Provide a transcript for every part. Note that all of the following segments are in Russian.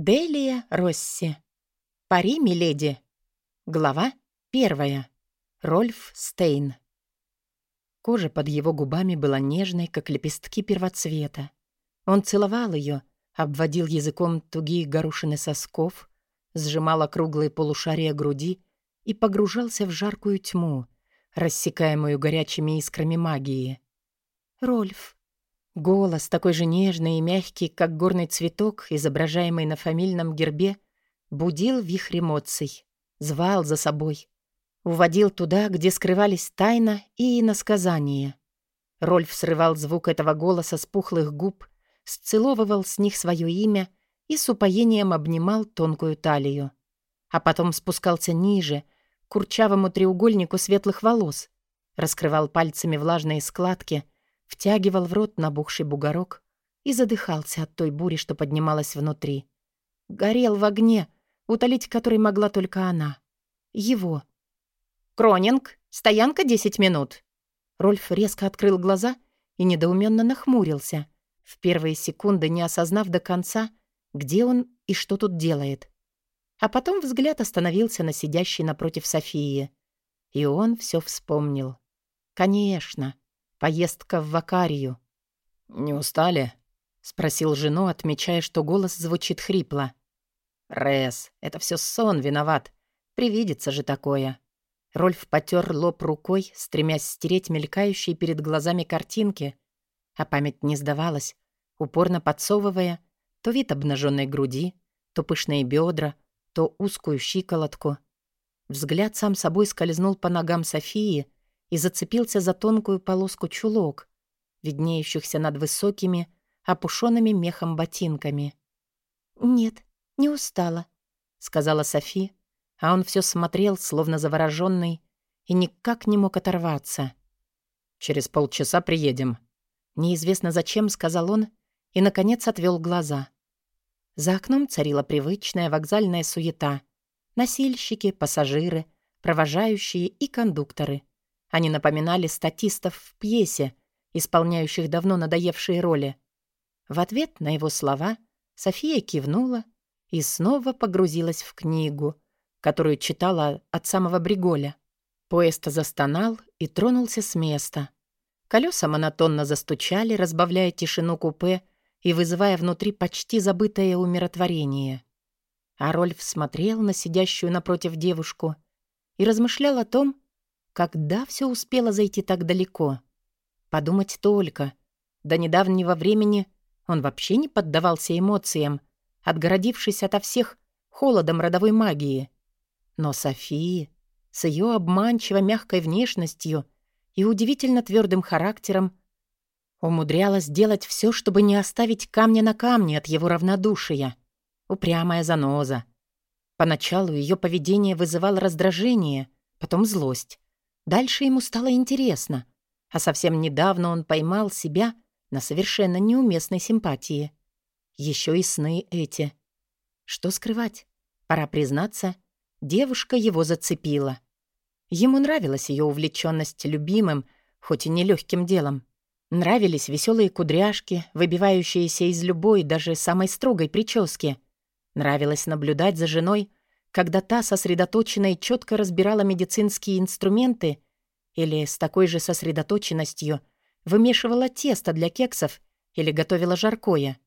Делия Росси. Пари, миледи. Глава первая. Рольф Стейн. Кожа под его губами была нежной, как лепестки первоцвета. Он целовал ее, обводил языком тугие горошины сосков, сжимал округлые полушария груди и погружался в жаркую тьму, рассекаемую горячими искрами магии. «Рольф», Голос, такой же нежный и мягкий, как горный цветок, изображаемый на фамильном гербе, будил вихрь эмоций, звал за собой, уводил туда, где скрывались тайна и иносказание. Рольф срывал звук этого голоса с пухлых губ, сцеловывал с них свое имя и с упоением обнимал тонкую талию. А потом спускался ниже, к курчавому треугольнику светлых волос, раскрывал пальцами влажные складки — втягивал в рот набухший бугорок и задыхался от той бури, что поднималась внутри. Горел в огне, утолить который могла только она. Его. «Кронинг, стоянка десять минут!» Рольф резко открыл глаза и недоуменно нахмурился, в первые секунды не осознав до конца, где он и что тут делает. А потом взгляд остановился на сидящей напротив Софии. И он все вспомнил. Конечно, Поездка в Вакарию. «Не устали?» — спросил жену, отмечая, что голос звучит хрипло. «Рэс, это все сон виноват. Привидится же такое». Рольф потер лоб рукой, стремясь стереть мелькающие перед глазами картинки, а память не сдавалась, упорно подсовывая то вид обнаженной груди, то пышные бедра, то узкую щиколотку. Взгляд сам собой скользнул по ногам Софии — и зацепился за тонкую полоску чулок, виднеющихся над высокими, опушенными мехом ботинками. «Нет, не устала», — сказала Софи, а он все смотрел, словно завороженный, и никак не мог оторваться. «Через полчаса приедем». Неизвестно зачем, сказал он, и, наконец, отвел глаза. За окном царила привычная вокзальная суета. Носильщики, пассажиры, провожающие и кондукторы. Они напоминали статистов в пьесе, исполняющих давно надоевшие роли. В ответ на его слова София кивнула и снова погрузилась в книгу, которую читала от самого Бриголя. Поезд застонал и тронулся с места. Колеса монотонно застучали, разбавляя тишину купе и вызывая внутри почти забытое умиротворение. А Рольф смотрел на сидящую напротив девушку и размышлял о том, когда все успело зайти так далеко? Подумать только. До недавнего времени он вообще не поддавался эмоциям, отгородившись ото всех холодом родовой магии. Но Софии, с ее обманчиво мягкой внешностью и удивительно твердым характером, умудрялась делать все, чтобы не оставить камня на камне от его равнодушия. Упрямая заноза. Поначалу ее поведение вызывало раздражение, потом злость. Дальше ему стало интересно, а совсем недавно он поймал себя на совершенно неуместной симпатии. Еще и сны эти. Что скрывать? Пора признаться, девушка его зацепила. Ему нравилась ее увлеченность любимым, хоть и нелегким делом. Нравились веселые кудряшки, выбивающиеся из любой, даже самой строгой прически. Нравилось наблюдать за женой, когда та сосредоточенно и четко разбирала медицинские инструменты или с такой же сосредоточенностью вымешивала тесто для кексов или готовила жаркое.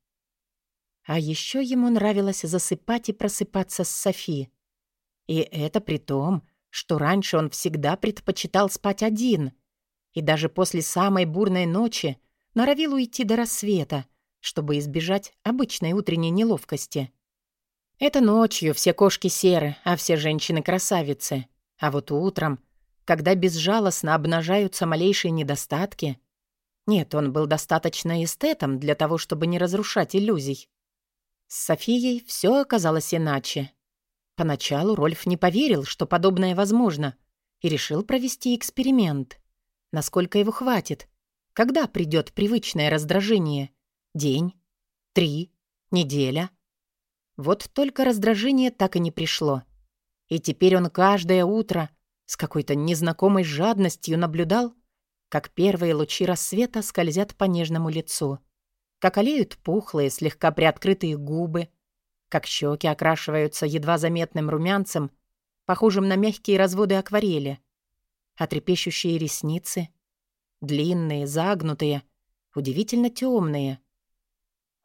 А еще ему нравилось засыпать и просыпаться с Софи. И это при том, что раньше он всегда предпочитал спать один, и даже после самой бурной ночи норовил уйти до рассвета, чтобы избежать обычной утренней неловкости. Это ночью все кошки серы, а все женщины красавицы. А вот утром, когда безжалостно обнажаются малейшие недостатки... Нет, он был достаточно эстетом для того, чтобы не разрушать иллюзий. С Софией все оказалось иначе. Поначалу Рольф не поверил, что подобное возможно, и решил провести эксперимент. Насколько его хватит? Когда придет привычное раздражение? День? Три? Неделя? Вот только раздражение так и не пришло. И теперь он каждое утро с какой-то незнакомой жадностью наблюдал, как первые лучи рассвета скользят по нежному лицу, как олеют пухлые, слегка приоткрытые губы, как щеки окрашиваются едва заметным румянцем, похожим на мягкие разводы акварели, а трепещущие ресницы, длинные, загнутые, удивительно темные.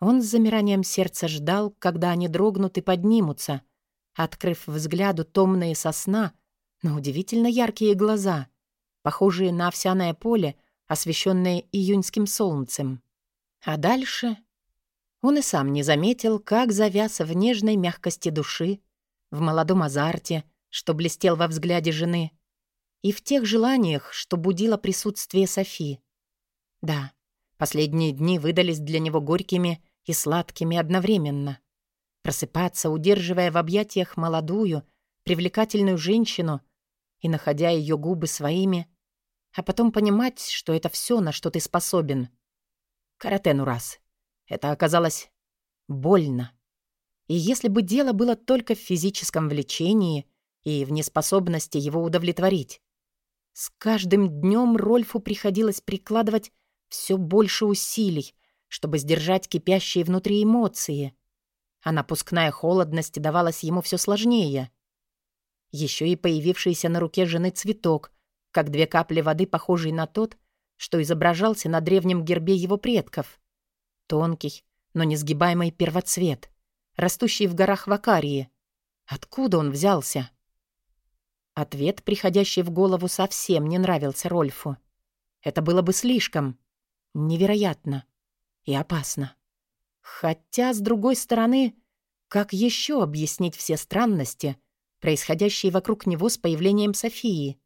Он с замиранием сердца ждал, когда они дрогнут и поднимутся, открыв взгляду томные сосна, но удивительно яркие глаза, похожие на овсяное поле, освещенное июньским солнцем. А дальше он и сам не заметил, как завяз в нежной мягкости души, в молодом азарте, что блестел во взгляде жены, и в тех желаниях, что будило присутствие Софи. Да, последние дни выдались для него горькими и сладкими одновременно. Просыпаться, удерживая в объятиях молодую, привлекательную женщину и находя ее губы своими, а потом понимать, что это все, на что ты способен. Каратену раз. Это оказалось больно. И если бы дело было только в физическом влечении и в неспособности его удовлетворить, с каждым днем Рольфу приходилось прикладывать все больше усилий, чтобы сдержать кипящие внутри эмоции. А напускная холодность давалась ему все сложнее. Еще и появившийся на руке жены цветок, как две капли воды, похожий на тот, что изображался на древнем гербе его предков. Тонкий, но несгибаемый первоцвет, растущий в горах Вакарии. Откуда он взялся? Ответ, приходящий в голову, совсем не нравился Рольфу. Это было бы слишком. Невероятно. И опасно. Хотя, с другой стороны, как еще объяснить все странности, происходящие вокруг него с появлением Софии?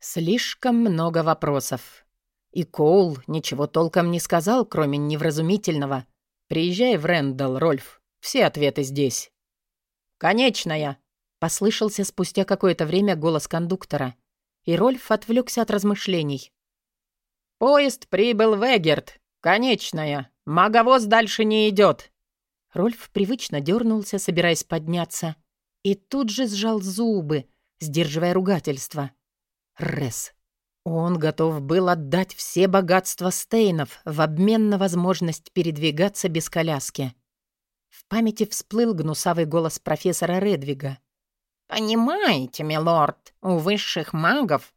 Слишком много вопросов. И Коул ничего толком не сказал, кроме невразумительного. «Приезжай в Рэндалл, Рольф. Все ответы здесь». «Конечная!» Послышался спустя какое-то время голос кондуктора, и Рольф отвлекся от размышлений. «Поезд прибыл в Эгерт. Конечная. Маговоз дальше не идет. Рольф привычно дернулся, собираясь подняться, и тут же сжал зубы, сдерживая ругательство. Рес. Он готов был отдать все богатства Стейнов в обмен на возможность передвигаться без коляски. В памяти всплыл гнусавый голос профессора Редвига. «Понимаете, милорд, у высших магов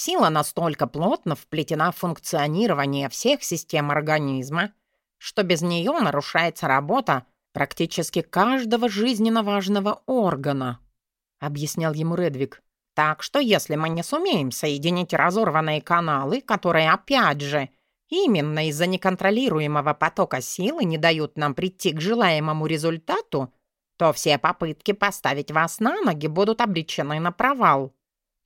сила настолько плотно вплетена в функционирование всех систем организма, что без нее нарушается работа практически каждого жизненно важного органа», — объяснял ему Редвиг. «Так что если мы не сумеем соединить разорванные каналы, которые, опять же, именно из-за неконтролируемого потока силы не дают нам прийти к желаемому результату, то все попытки поставить вас на ноги будут обречены на провал.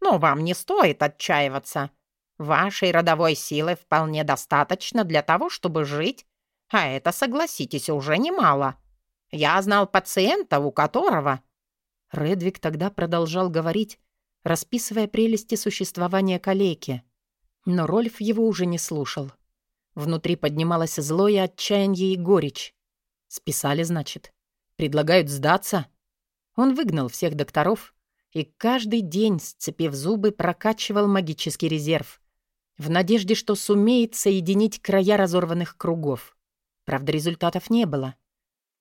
Но вам не стоит отчаиваться. Вашей родовой силы вполне достаточно для того, чтобы жить, а это, согласитесь, уже немало. Я знал пациента, у которого...» Редвик тогда продолжал говорить, расписывая прелести существования калеки. Но Рольф его уже не слушал. Внутри поднималось злое отчаяние и горечь. Списали, значит. Предлагают сдаться. Он выгнал всех докторов и каждый день, сцепив зубы, прокачивал магический резерв в надежде, что сумеет соединить края разорванных кругов. Правда, результатов не было.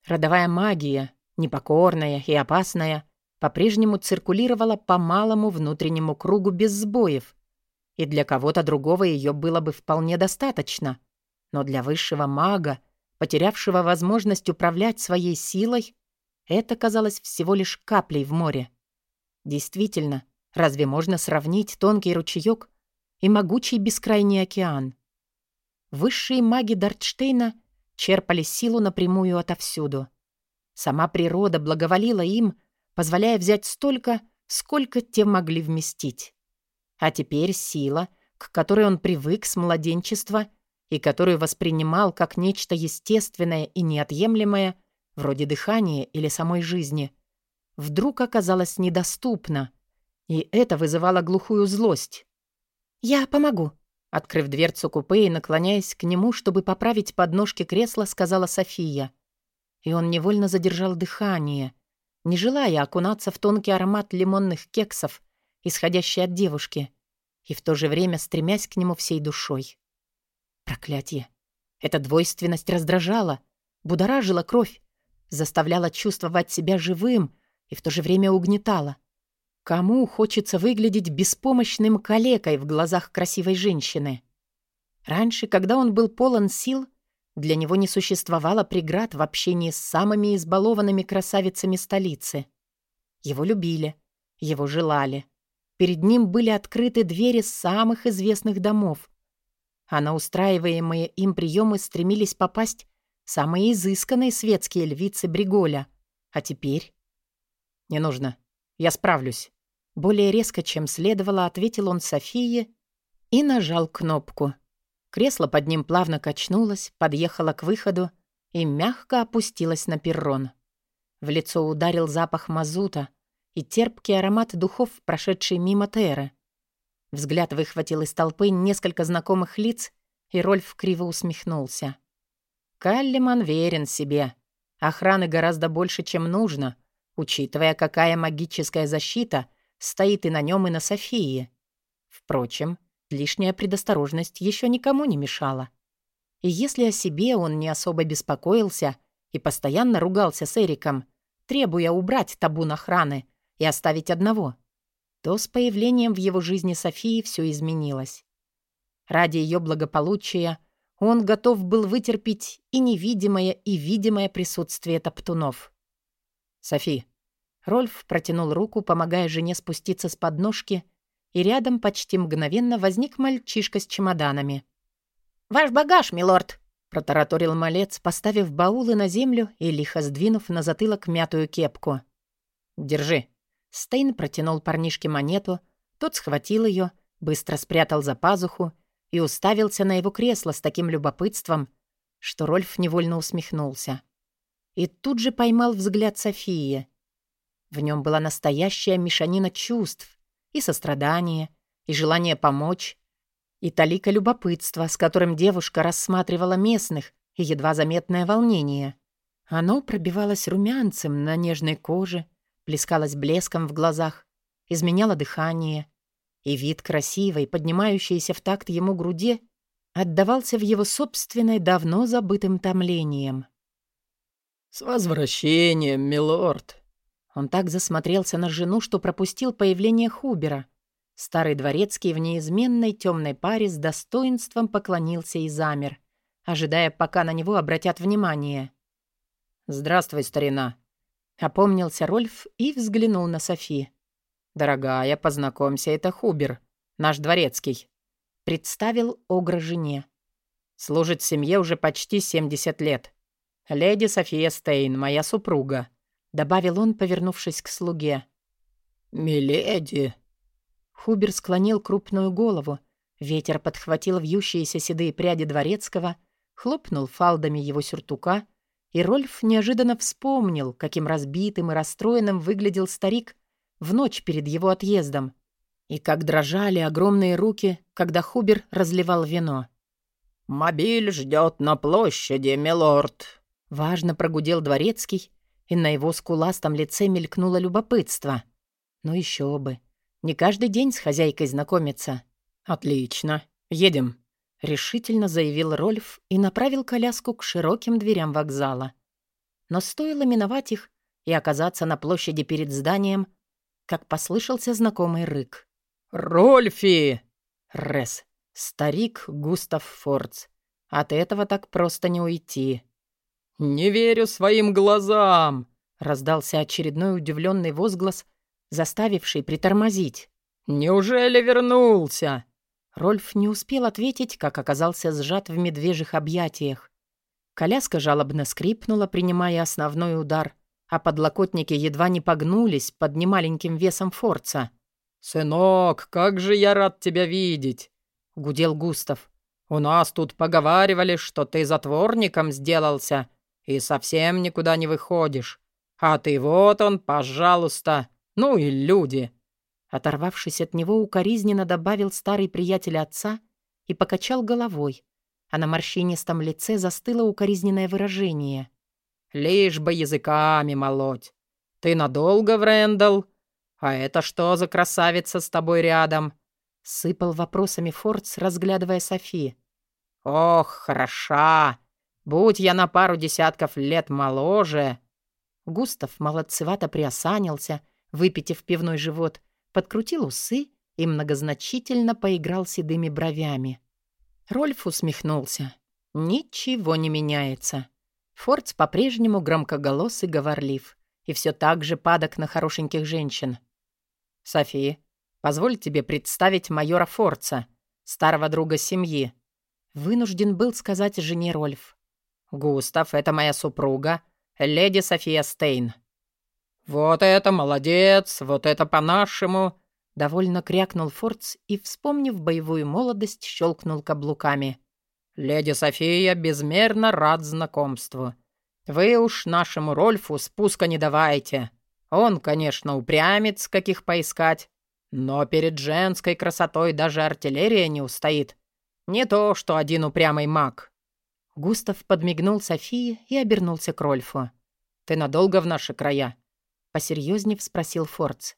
Родовая магия, непокорная и опасная, по-прежнему циркулировала по малому внутреннему кругу без сбоев, и для кого-то другого ее было бы вполне достаточно. Но для высшего мага — потерявшего возможность управлять своей силой, это казалось всего лишь каплей в море. Действительно, разве можно сравнить тонкий ручеёк и могучий бескрайний океан? Высшие маги Дартштейна черпали силу напрямую отовсюду. Сама природа благоволила им, позволяя взять столько, сколько те могли вместить. А теперь сила, к которой он привык с младенчества — и которую воспринимал как нечто естественное и неотъемлемое, вроде дыхания или самой жизни, вдруг оказалась недоступна, и это вызывало глухую злость. «Я помогу», — открыв дверцу купе и наклоняясь к нему, чтобы поправить подножки кресла, сказала София. И он невольно задержал дыхание, не желая окунаться в тонкий аромат лимонных кексов, исходящий от девушки, и в то же время стремясь к нему всей душой. Проклятие. Эта двойственность раздражала, будоражила кровь, заставляла чувствовать себя живым и в то же время угнетала. Кому хочется выглядеть беспомощным калекой в глазах красивой женщины? Раньше, когда он был полон сил, для него не существовало преград в общении с самыми избалованными красавицами столицы. Его любили, его желали. Перед ним были открыты двери самых известных домов, а на устраиваемые им приемы стремились попасть самые изысканные светские львицы Бриголя. А теперь... «Не нужно. Я справлюсь». Более резко, чем следовало, ответил он Софии и нажал кнопку. Кресло под ним плавно качнулось, подъехало к выходу и мягко опустилось на перрон. В лицо ударил запах мазута и терпкий аромат духов, прошедший мимо Теры. Взгляд выхватил из толпы несколько знакомых лиц, и Рольф криво усмехнулся. Каллиман верен себе. Охраны гораздо больше, чем нужно, учитывая, какая магическая защита стоит и на нем, и на Софии. Впрочем, лишняя предосторожность еще никому не мешала. И если о себе он не особо беспокоился и постоянно ругался с Эриком, требуя убрать табун охраны и оставить одного, то с появлением в его жизни Софии все изменилось. Ради ее благополучия он готов был вытерпеть и невидимое, и видимое присутствие топтунов. «Софи». Рольф протянул руку, помогая жене спуститься с подножки, и рядом почти мгновенно возник мальчишка с чемоданами. «Ваш багаж, милорд!» — протараторил малец, поставив баулы на землю и лихо сдвинув на затылок мятую кепку. «Держи». Стейн протянул парнишке монету, тот схватил ее, быстро спрятал за пазуху и уставился на его кресло с таким любопытством, что Рольф невольно усмехнулся. И тут же поймал взгляд Софии. В нем была настоящая мешанина чувств, и сострадание, и желание помочь, и талика любопытства, с которым девушка рассматривала местных, и едва заметное волнение. Оно пробивалось румянцем на нежной коже, плескалось блеском в глазах, изменяло дыхание, и вид красивой, поднимающейся в такт ему груди, отдавался в его собственной, давно забытым томлением. «С возвращением, милорд!» Он так засмотрелся на жену, что пропустил появление Хубера. Старый дворецкий в неизменной темной паре с достоинством поклонился и замер, ожидая, пока на него обратят внимание. «Здравствуй, старина!» Опомнился Рольф и взглянул на Софи. «Дорогая, познакомься, это Хубер, наш дворецкий». Представил Огра жене. «Служит семье уже почти 70 лет. Леди София Стейн, моя супруга», — добавил он, повернувшись к слуге. «Миледи!» Хубер склонил крупную голову. Ветер подхватил вьющиеся седые пряди дворецкого, хлопнул фалдами его сюртука — и Рольф неожиданно вспомнил, каким разбитым и расстроенным выглядел старик в ночь перед его отъездом, и как дрожали огромные руки, когда Хубер разливал вино. «Мобиль ждет на площади, милорд», — важно прогудел дворецкий, и на его скуластом лице мелькнуло любопытство. «Ну еще бы. Не каждый день с хозяйкой знакомиться». «Отлично. Едем». Решительно заявил Рольф и направил коляску к широким дверям вокзала. Но стоило миновать их и оказаться на площади перед зданием, как послышался знакомый рык. «Рольфи!» Рес. Старик Густав Фордс. От этого так просто не уйти. «Не верю своим глазам!» Раздался очередной удивленный возглас, заставивший притормозить. «Неужели вернулся?» Рольф не успел ответить, как оказался сжат в медвежьих объятиях. Коляска жалобно скрипнула, принимая основной удар, а подлокотники едва не погнулись под немаленьким весом форца. «Сынок, как же я рад тебя видеть!» — гудел Густав. «У нас тут поговаривали, что ты затворником сделался и совсем никуда не выходишь. А ты вот он, пожалуйста. Ну и люди!» Оторвавшись от него, укоризненно добавил старый приятель отца и покачал головой, а на морщинистом лице застыло укоризненное выражение. «Лишь бы языками молоть. Ты надолго, Врэндалл? А это что за красавица с тобой рядом?» Сыпал вопросами Фордс, разглядывая Софи. «Ох, хороша! Будь я на пару десятков лет моложе!» Густав молодцевато приосанился, выпитив пивной живот, подкрутил усы и многозначительно поиграл седыми бровями. Рольф усмехнулся. Ничего не меняется. Фордс по-прежнему громкоголос и говорлив, и все так же падок на хорошеньких женщин. «Софи, позволь тебе представить майора Фордса, старого друга семьи», вынужден был сказать жене Рольф. «Густав, это моя супруга, леди София Стейн». «Вот это молодец, вот это по-нашему!» Довольно крякнул Фордс и, вспомнив боевую молодость, щелкнул каблуками. «Леди София безмерно рад знакомству. Вы уж нашему Рольфу спуска не давайте. Он, конечно, упрямец, каких поискать, но перед женской красотой даже артиллерия не устоит. Не то, что один упрямый маг». Густав подмигнул Софии и обернулся к Рольфу. «Ты надолго в наши края?» Посерьезнев спросил Фордс.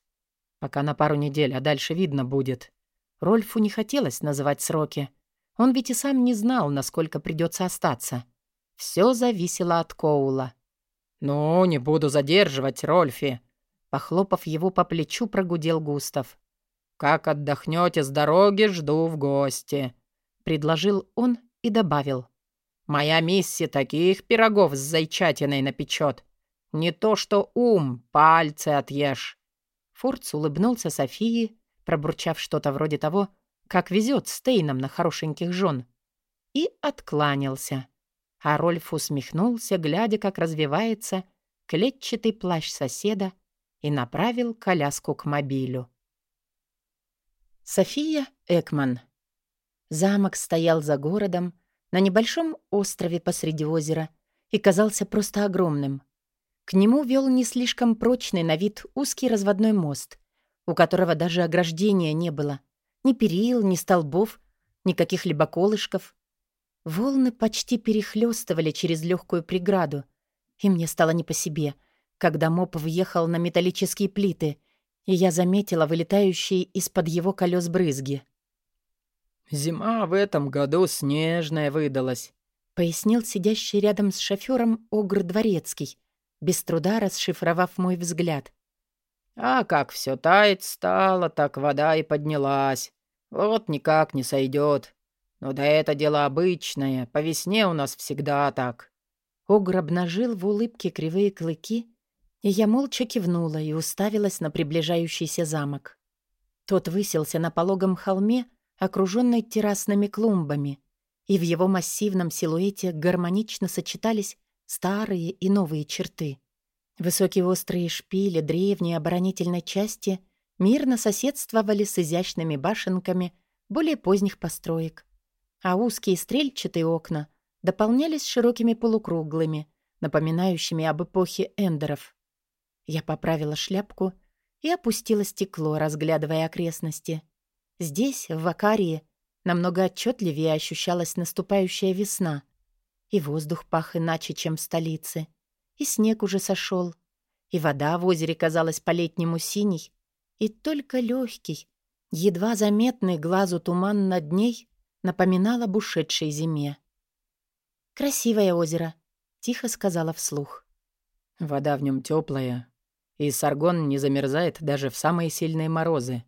«Пока на пару недель, а дальше видно будет». Рольфу не хотелось называть сроки. Он ведь и сам не знал, насколько придется остаться. Все зависело от Коула. «Ну, не буду задерживать, Рольфи», — похлопав его по плечу, прогудел Густав. «Как отдохнете с дороги, жду в гости», — предложил он и добавил. «Моя миссия таких пирогов с зайчатиной напечет. Не то что ум, пальцы отъешь». Фордс улыбнулся Софии, пробурчав что-то вроде того, как везет Стейном на хорошеньких жен, и откланялся. А Рольф усмехнулся, глядя, как развивается клетчатый плащ соседа, и направил коляску к мобилю. София Экман. Замок стоял за городом, на небольшом острове посреди озера, и казался просто огромным. К нему вел не слишком прочный на вид узкий разводной мост, у которого даже ограждения не было. Ни перил, ни столбов, никаких либо колышков. Волны почти перехлёстывали через легкую преграду, и мне стало не по себе, когда моп въехал на металлические плиты, и я заметила вылетающие из-под его колес брызги. «Зима в этом году снежная выдалась», — пояснил сидящий рядом с шофёром Огр Дворецкий, без труда расшифровав мой взгляд. «А как все тает стало, так вода и поднялась. Вот никак не сойдет. Но да это дело обычное, по весне у нас всегда так». Огр обнажил в улыбке кривые клыки, и я молча кивнула и уставилась на приближающийся замок. Тот высился на пологом холме, окруженный террасными клумбами, и в его массивном силуэте гармонично сочетались старые и новые черты. Высокие острые шпили древней оборонительной части мирно соседствовали с изящными башенками более поздних построек, а узкие стрельчатые окна дополнялись широкими полукруглыми, напоминающими об эпохе эндеров. Я поправила шляпку и опустила стекло, разглядывая окрестности. Здесь, в Вакарии, намного отчетливее ощущалась наступающая весна — и воздух пах иначе, чем в столице. И снег уже сошел. И вода в озере казалась по-летнему синей. И только легкий, едва заметный глазу туман над ней напоминал об ушедшей зиме. «Красивое озеро», — тихо сказала вслух. «Вода в нем теплая, и саргон не замерзает даже в самые сильные морозы».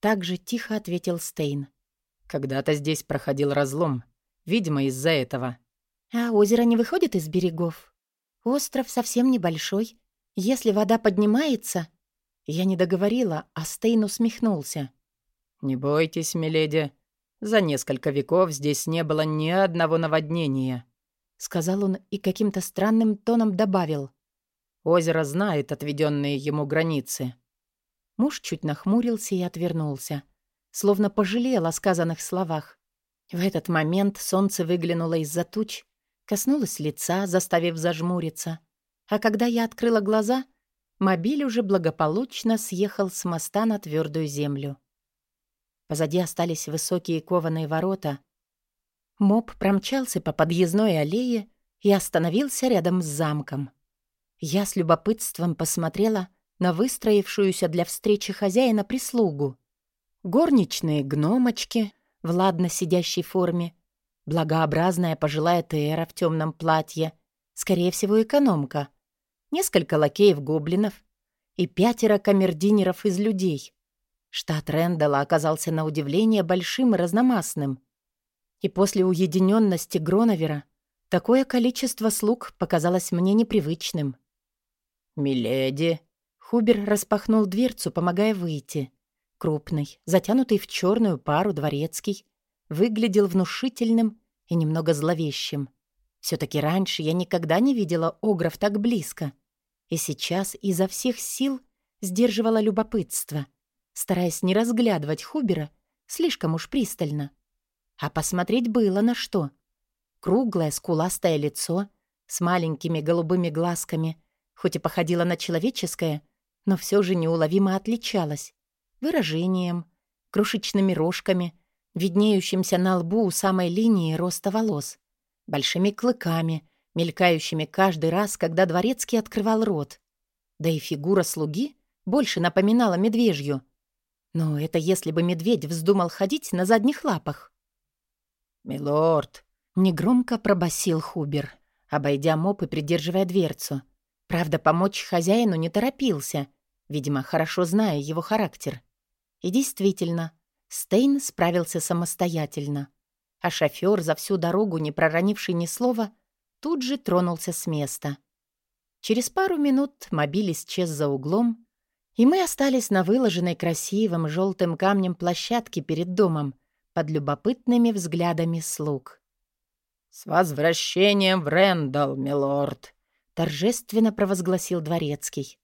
Так же тихо ответил Стейн. «Когда-то здесь проходил разлом, видимо, из-за этого. А озеро не выходит из берегов. Остров совсем небольшой. Если вода поднимается... Я не договорила, а Стейн усмехнулся. «Не бойтесь, миледи. За несколько веков здесь не было ни одного наводнения», — сказал он и каким-то странным тоном добавил. «Озеро знает отведенные ему границы». Муж чуть нахмурился и отвернулся, словно пожалел о сказанных словах. В этот момент солнце выглянуло из-за туч коснулась лица, заставив зажмуриться. А когда я открыла глаза, мобиль уже благополучно съехал с моста на твердую землю. Позади остались высокие кованые ворота. Моб промчался по подъездной аллее и остановился рядом с замком. Я с любопытством посмотрела на выстроившуюся для встречи хозяина прислугу. Горничные гномочки в ладно сидящей форме Благообразная пожилая Тера в темном платье, скорее всего, экономка. несколько лакеев-гоблинов и пятеро камердинеров из людей. Штат Рэндалла оказался на удивление большим и разномастным. И после уединенности Гроновера такое количество слуг показалось мне непривычным. «Миледи!» Хубер распахнул дверцу, помогая выйти. Крупный, затянутый в черную пару дворецкий, выглядел внушительным и немного зловещим. все таки раньше я никогда не видела огров так близко. И сейчас изо всех сил сдерживала любопытство, стараясь не разглядывать Хубера слишком уж пристально. А посмотреть было на что. Круглое скуластое лицо с маленькими голубыми глазками, хоть и походило на человеческое, но все же неуловимо отличалось. Выражением, крошечными рожками, виднеющимся на лбу у самой линии роста волос, большими клыками, мелькающими каждый раз, когда дворецкий открывал рот. Да и фигура слуги больше напоминала медвежью. Но это если бы медведь вздумал ходить на задних лапах. «Милорд!» — негромко пробасил Хубер, обойдя моп и придерживая дверцу. Правда, помочь хозяину не торопился, видимо, хорошо зная его характер. И действительно, Стейн справился самостоятельно. А шофёр, за всю дорогу не проронивший ни слова, тут же тронулся с места. Через пару минут мобиль исчез за углом, и мы остались на выложенной красивым желтым камнем площадке перед домом под любопытными взглядами слуг. «С возвращением в Рэндалл, милорд!» — торжественно провозгласил дворецкий.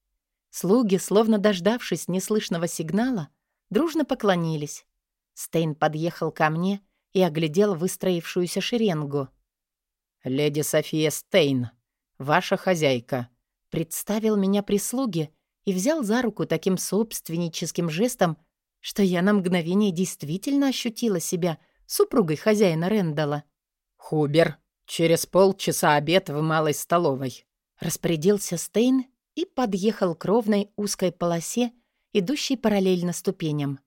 Слуги, словно дождавшись неслышного сигнала, дружно поклонились. Стейн подъехал ко мне и оглядел выстроившуюся шеренгу. «Леди София Стейн, ваша хозяйка», представил меня прислуге и взял за руку таким собственническим жестом, что я на мгновение действительно ощутила себя супругой хозяина Рэндала. «Хубер, через полчаса обед в малой столовой», распорядился Стейн и подъехал к ровной узкой полосе, идущей параллельно ступеням.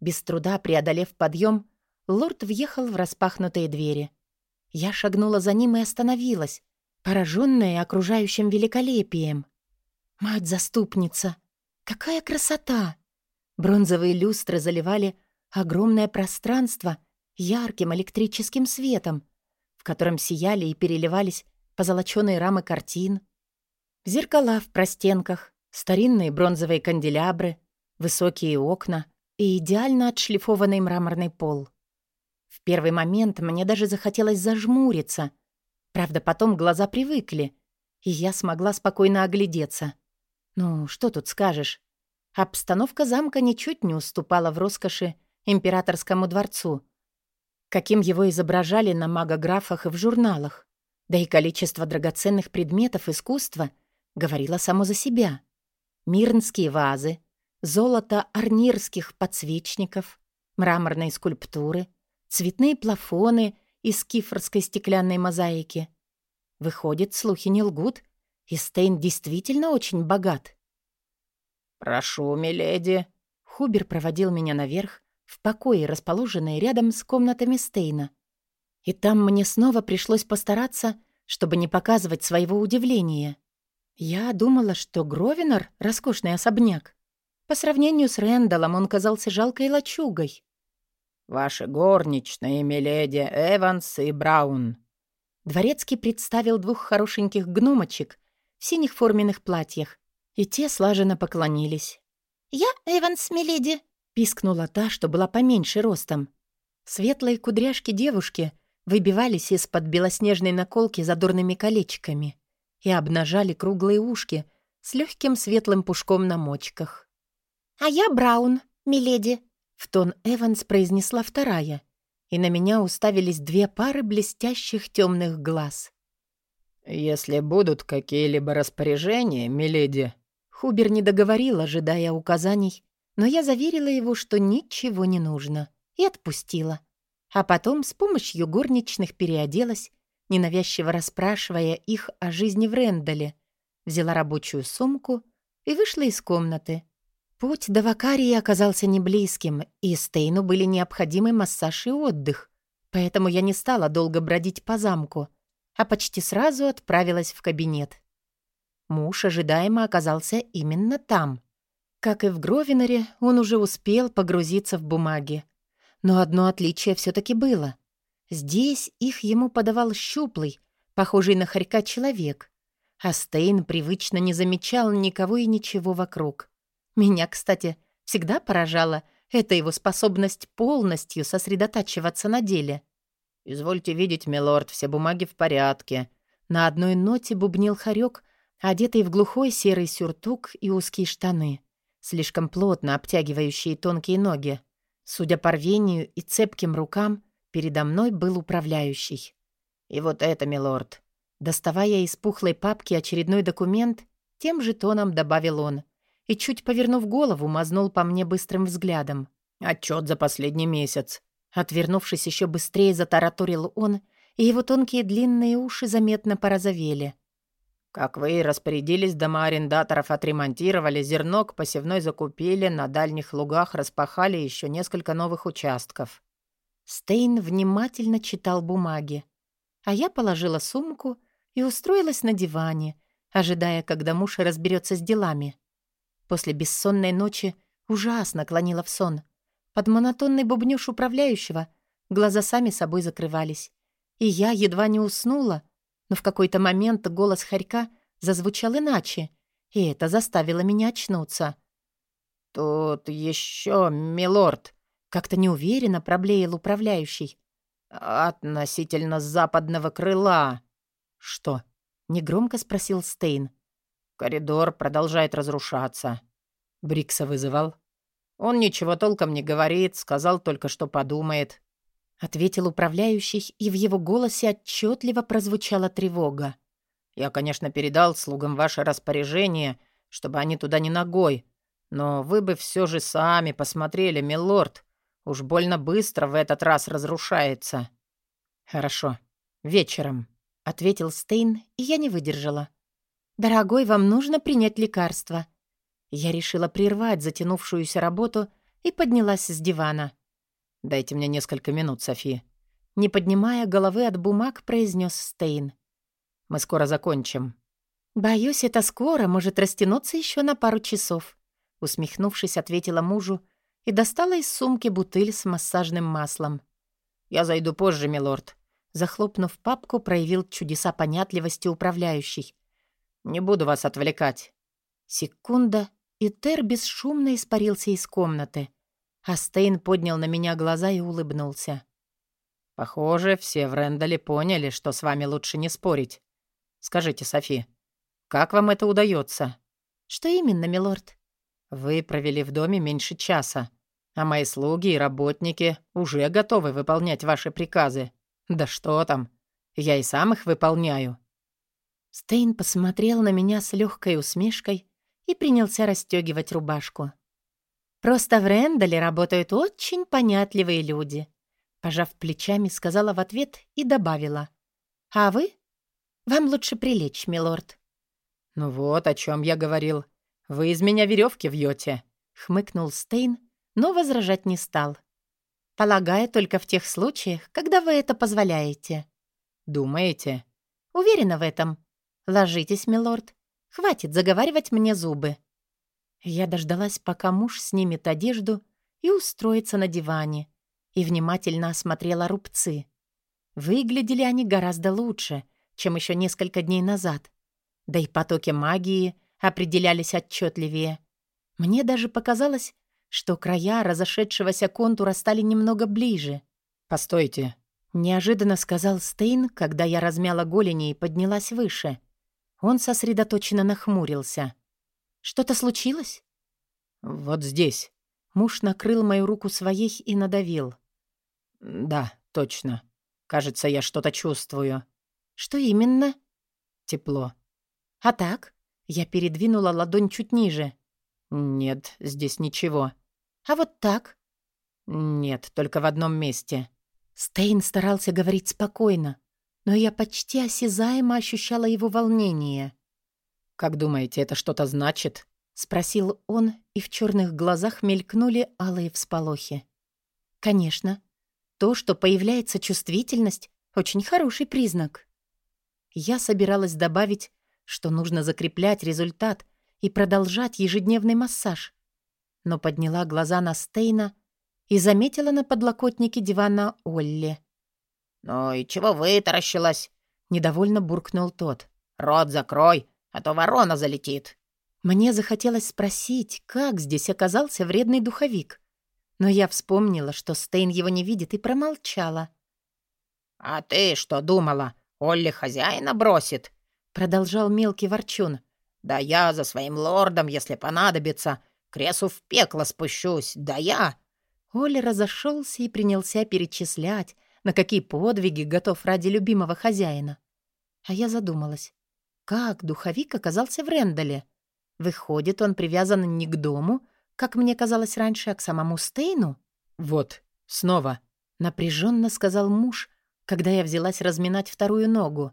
Без труда преодолев подъем, лорд въехал в распахнутые двери. Я шагнула за ним и остановилась, пораженная окружающим великолепием. «Мать-заступница! Какая красота!» Бронзовые люстры заливали огромное пространство ярким электрическим светом, в котором сияли и переливались позолоченные рамы картин, зеркала в простенках, старинные бронзовые канделябры, высокие окна и идеально отшлифованный мраморный пол — в первый момент мне даже захотелось зажмуриться. Правда, потом глаза привыкли, и я смогла спокойно оглядеться. Ну, что тут скажешь? Обстановка замка ничуть не уступала в роскоши императорскому дворцу, каким его изображали на магографах и в журналах. Да и количество драгоценных предметов искусства говорило само за себя. Мирнские вазы, золото арнирских подсвечников, мраморные скульптуры — цветные плафоны из кифрской стеклянной мозаики. Выходит, слухи не лгут, и Стейн действительно очень богат. «Прошу, миледи». Хубер проводил меня наверх, в покое, расположенные рядом с комнатами Стейна. И там мне снова пришлось постараться, чтобы не показывать своего удивления. Я думала, что Гровинор — роскошный особняк. По сравнению с Рэндаллом он казался жалкой лачугой. «Ваши горничные, миледи Эванс и Браун». Дворецкий представил двух хорошеньких гномочек в синих форменных платьях, и те слаженно поклонились. «Я Эванс, миледи», — пискнула та, что была поменьше ростом. Светлые кудряшки девушки выбивались из-под белоснежной наколки задорными колечками и обнажали круглые ушки с легким светлым пушком на мочках. «А я Браун, миледи», в тон Эванс произнесла вторая, и на меня уставились две пары блестящих темных глаз. «Если будут какие-либо распоряжения, миледи...» Хубер не договорил, ожидая указаний, но я заверила его, что ничего не нужно, и отпустила. А потом с помощью горничных переоделась, ненавязчиво расспрашивая их о жизни в Рендале, взяла рабочую сумку и вышла из комнаты. Путь до Вакарии оказался неблизким, и Стейну были необходимы массаж и отдых, поэтому я не стала долго бродить по замку, а почти сразу отправилась в кабинет. Муж ожидаемо оказался именно там. Как и в Гровиноре, он уже успел погрузиться в бумаги. Но одно отличие все таки было. Здесь их ему подавал щуплый, похожий на хорька человек, а Стейн привычно не замечал никого и ничего вокруг. Меня, кстати, всегда поражала эта его способность полностью сосредотачиваться на деле. «Извольте видеть, милорд, все бумаги в порядке». На одной ноте бубнил хорек, одетый в глухой серый сюртук и узкие штаны, слишком плотно обтягивающие тонкие ноги. Судя по рвению и цепким рукам, передо мной был управляющий. «И вот это, милорд». Доставая из пухлой папки очередной документ, тем же тоном добавил он и, чуть повернув голову, мазнул по мне быстрым взглядом. «Отчет за последний месяц». Отвернувшись еще быстрее, затараторил он, и его тонкие длинные уши заметно порозовели. «Как вы распорядились, дома арендаторов отремонтировали, зерно к посевной закупили, на дальних лугах распахали еще несколько новых участков». Стейн внимательно читал бумаги, а я положила сумку и устроилась на диване, ожидая, когда муж разберется с делами. После бессонной ночи ужасно клонила в сон. Под монотонный бубнёж управляющего глаза сами собой закрывались. И я едва не уснула, но в какой-то момент голос хорька зазвучал иначе, и это заставило меня очнуться. «Тут еще, милорд!» — как-то неуверенно проблеял управляющий. «Относительно западного крыла». «Что?» — негромко спросил Стейн. Коридор продолжает разрушаться. Брикса вызывал. Он ничего толком не говорит, сказал только, что подумает. Ответил управляющий, и в его голосе отчетливо прозвучала тревога. Я, конечно, передал слугам ваше распоряжение, чтобы они туда не ногой. Но вы бы все же сами посмотрели, милорд. Уж больно быстро в этот раз разрушается. Хорошо. Вечером, — ответил Стейн, и я не выдержала. «Дорогой, вам нужно принять лекарство». Я решила прервать затянувшуюся работу и поднялась с дивана. «Дайте мне несколько минут, Софи». Не поднимая головы от бумаг, произнес Стейн. «Мы скоро закончим». «Боюсь, это скоро может растянуться еще на пару часов», усмехнувшись, ответила мужу и достала из сумки бутыль с массажным маслом. «Я зайду позже, милорд». Захлопнув папку, проявил чудеса понятливости управляющий. Не буду вас отвлекать». Секунда, и Тер бесшумно испарился из комнаты. А Стейн поднял на меня глаза и улыбнулся. «Похоже, все в Рэндале поняли, что с вами лучше не спорить. Скажите, Софи, как вам это удается? «Что именно, милорд?» «Вы провели в доме меньше часа, а мои слуги и работники уже готовы выполнять ваши приказы. Да что там, я и сам их выполняю». Стейн посмотрел на меня с легкой усмешкой и принялся расстегивать рубашку. «Просто в Рэндале работают очень понятливые люди», пожав плечами, сказала в ответ и добавила. «А вы? Вам лучше прилечь, милорд». «Ну вот, о чем я говорил. Вы из меня веревки вьете», — хмыкнул Стейн, но возражать не стал. «Полагаю, только в тех случаях, когда вы это позволяете». «Думаете?» «Уверена в этом», «Ложитесь, милорд. Хватит заговаривать мне зубы». Я дождалась, пока муж снимет одежду и устроится на диване, и внимательно осмотрела рубцы. Выглядели они гораздо лучше, чем еще несколько дней назад. Да и потоки магии определялись отчетливее. Мне даже показалось, что края разошедшегося контура стали немного ближе. «Постойте», — неожиданно сказал Стейн, когда я размяла голени и поднялась выше — он сосредоточенно нахмурился. «Что-то случилось?» «Вот здесь». Муж накрыл мою руку своей и надавил. «Да, точно. Кажется, я что-то чувствую». «Что именно?» «Тепло». «А так?» Я передвинула ладонь чуть ниже. «Нет, здесь ничего». «А вот так?» «Нет, только в одном месте». Стейн старался говорить спокойно, но я почти осязаемо ощущала его волнение. «Как думаете, это что-то значит?» — спросил он, и в черных глазах мелькнули алые всполохи. «Конечно. То, что появляется чувствительность, очень хороший признак». Я собиралась добавить, что нужно закреплять результат и продолжать ежедневный массаж. Но подняла глаза на Стейна и заметила на подлокотнике дивана Олли. «Ну и чего вытаращилась?» — недовольно буркнул тот. «Рот закрой, а то ворона залетит». Мне захотелось спросить, как здесь оказался вредный духовик. Но я вспомнила, что Стейн его не видит, и промолчала. «А ты что думала, Олли хозяина бросит?» — продолжал мелкий ворчун. «Да я за своим лордом, если понадобится, кресу в пекло спущусь, да я...» Олли разошелся и принялся перечислять, на какие подвиги готов ради любимого хозяина. А я задумалась, как духовик оказался в Рендале? Выходит, он привязан не к дому, как мне казалось раньше, а к самому Стейну? «Вот, снова», — напряженно сказал муж, когда я взялась разминать вторую ногу.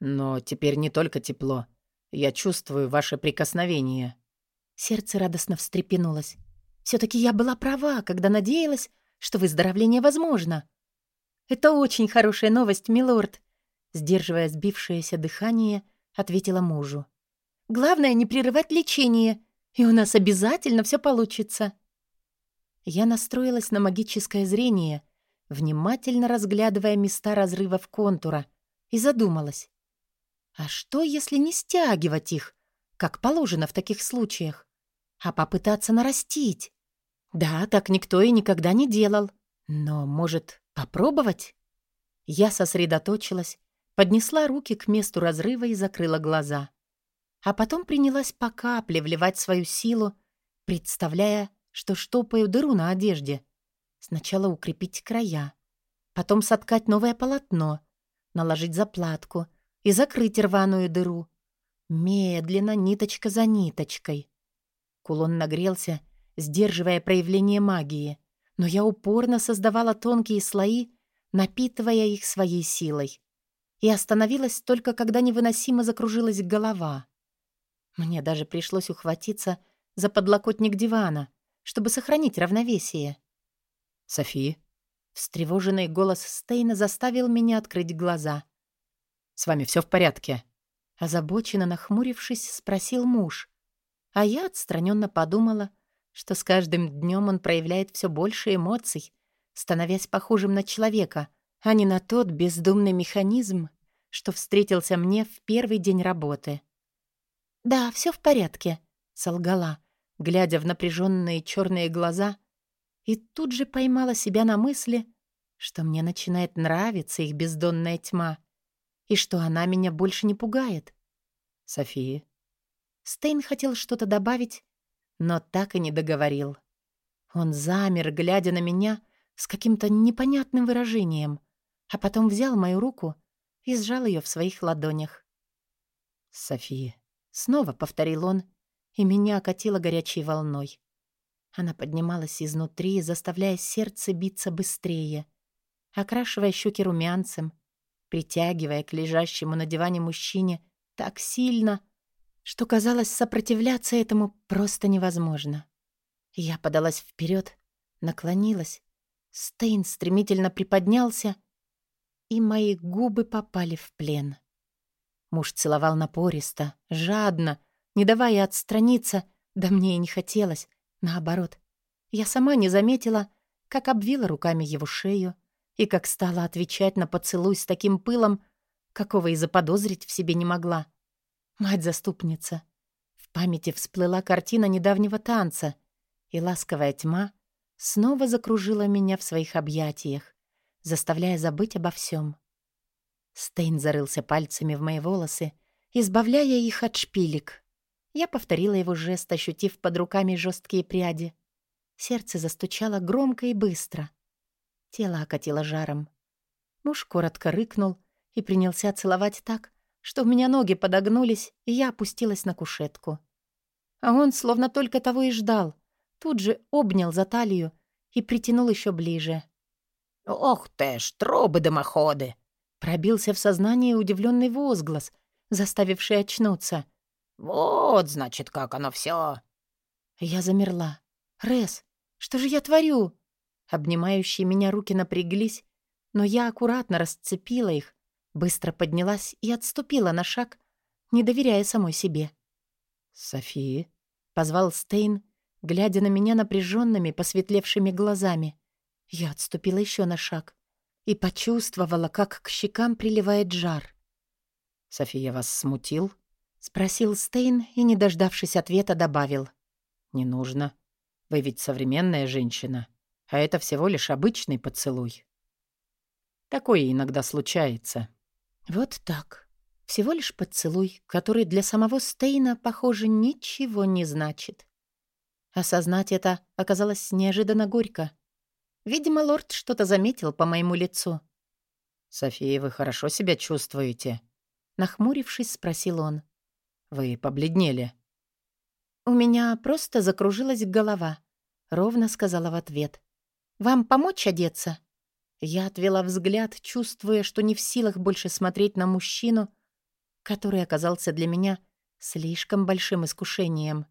«Но теперь не только тепло. Я чувствую ваше прикосновение». Сердце радостно встрепенулось. все таки я была права, когда надеялась, что выздоровление возможно. «Это очень хорошая новость, милорд», — сдерживая сбившееся дыхание, ответила мужу. Главное — не прерывать лечение, и у нас обязательно все получится». Я настроилась на магическое зрение, внимательно разглядывая места разрывов контура, и задумалась. А что, если не стягивать их, как положено в таких случаях, а попытаться нарастить? Да, так никто и никогда не делал. Но, может, попробовать? Я сосредоточилась, поднесла руки к месту разрыва и закрыла глаза а потом принялась по капле вливать свою силу, представляя, что штопаю дыру на одежде. Сначала укрепить края, потом соткать новое полотно, наложить заплатку и закрыть рваную дыру. Медленно, ниточка за ниточкой. Кулон нагрелся, сдерживая проявление магии, но я упорно создавала тонкие слои, напитывая их своей силой. И остановилась только, когда невыносимо закружилась голова. Мне даже пришлось ухватиться за подлокотник дивана, чтобы сохранить равновесие. «Софи?» Встревоженный голос Стейна заставил меня открыть глаза. «С вами все в порядке?» Озабоченно нахмурившись, спросил муж. А я отстраненно подумала, что с каждым днем он проявляет все больше эмоций, становясь похожим на человека, а не на тот бездумный механизм, что встретился мне в первый день работы. «Да, все в порядке», — солгала, глядя в напряженные черные глаза, и тут же поймала себя на мысли, что мне начинает нравиться их бездонная тьма, и что она меня больше не пугает. «София?» Стейн хотел что-то добавить, но так и не договорил. Он замер, глядя на меня с каким-то непонятным выражением, а потом взял мою руку и сжал ее в своих ладонях. «София, Снова повторил он, и меня окатило горячей волной. Она поднималась изнутри, заставляя сердце биться быстрее, окрашивая щеки румянцем, притягивая к лежащему на диване мужчине так сильно, что казалось сопротивляться этому просто невозможно. Я подалась вперед, наклонилась. Стейн стремительно приподнялся, и мои губы попали в плен. Муж целовал напористо, жадно, не давая отстраниться, да мне и не хотелось. Наоборот, я сама не заметила, как обвила руками его шею и как стала отвечать на поцелуй с таким пылом, какого и заподозрить в себе не могла. Мать-заступница. В памяти всплыла картина недавнего танца, и ласковая тьма снова закружила меня в своих объятиях, заставляя забыть обо всем. Стейн зарылся пальцами в мои волосы, избавляя их от шпилек. Я повторила его жест, ощутив под руками жесткие пряди. Сердце застучало громко и быстро. Тело окатило жаром. Муж коротко рыкнул и принялся целовать так, что у меня ноги подогнулись, и я опустилась на кушетку. А он словно только того и ждал. Тут же обнял за талию и притянул еще ближе. «Ох ты ж, трубы-дымоходы!» Пробился в сознание удивленный возглас, заставивший очнуться. «Вот, значит, как оно все. Я замерла. «Рес, что же я творю?» Обнимающие меня руки напряглись, но я аккуратно расцепила их, быстро поднялась и отступила на шаг, не доверяя самой себе. «Софи?» — позвал Стейн, глядя на меня напряженными, посветлевшими глазами. Я отступила еще на шаг и почувствовала, как к щекам приливает жар. «София вас смутил?» — спросил Стейн и, не дождавшись ответа, добавил. «Не нужно. Вы ведь современная женщина, а это всего лишь обычный поцелуй. Такое иногда случается». Вот так. Всего лишь поцелуй, который для самого Стейна, похоже, ничего не значит. Осознать это оказалось неожиданно горько. Видимо, лорд что-то заметил по моему лицу. «София, вы хорошо себя чувствуете?» Нахмурившись, спросил он. «Вы побледнели». «У меня просто закружилась голова», — ровно сказала в ответ. «Вам помочь одеться?» Я отвела взгляд, чувствуя, что не в силах больше смотреть на мужчину, который оказался для меня слишком большим искушением.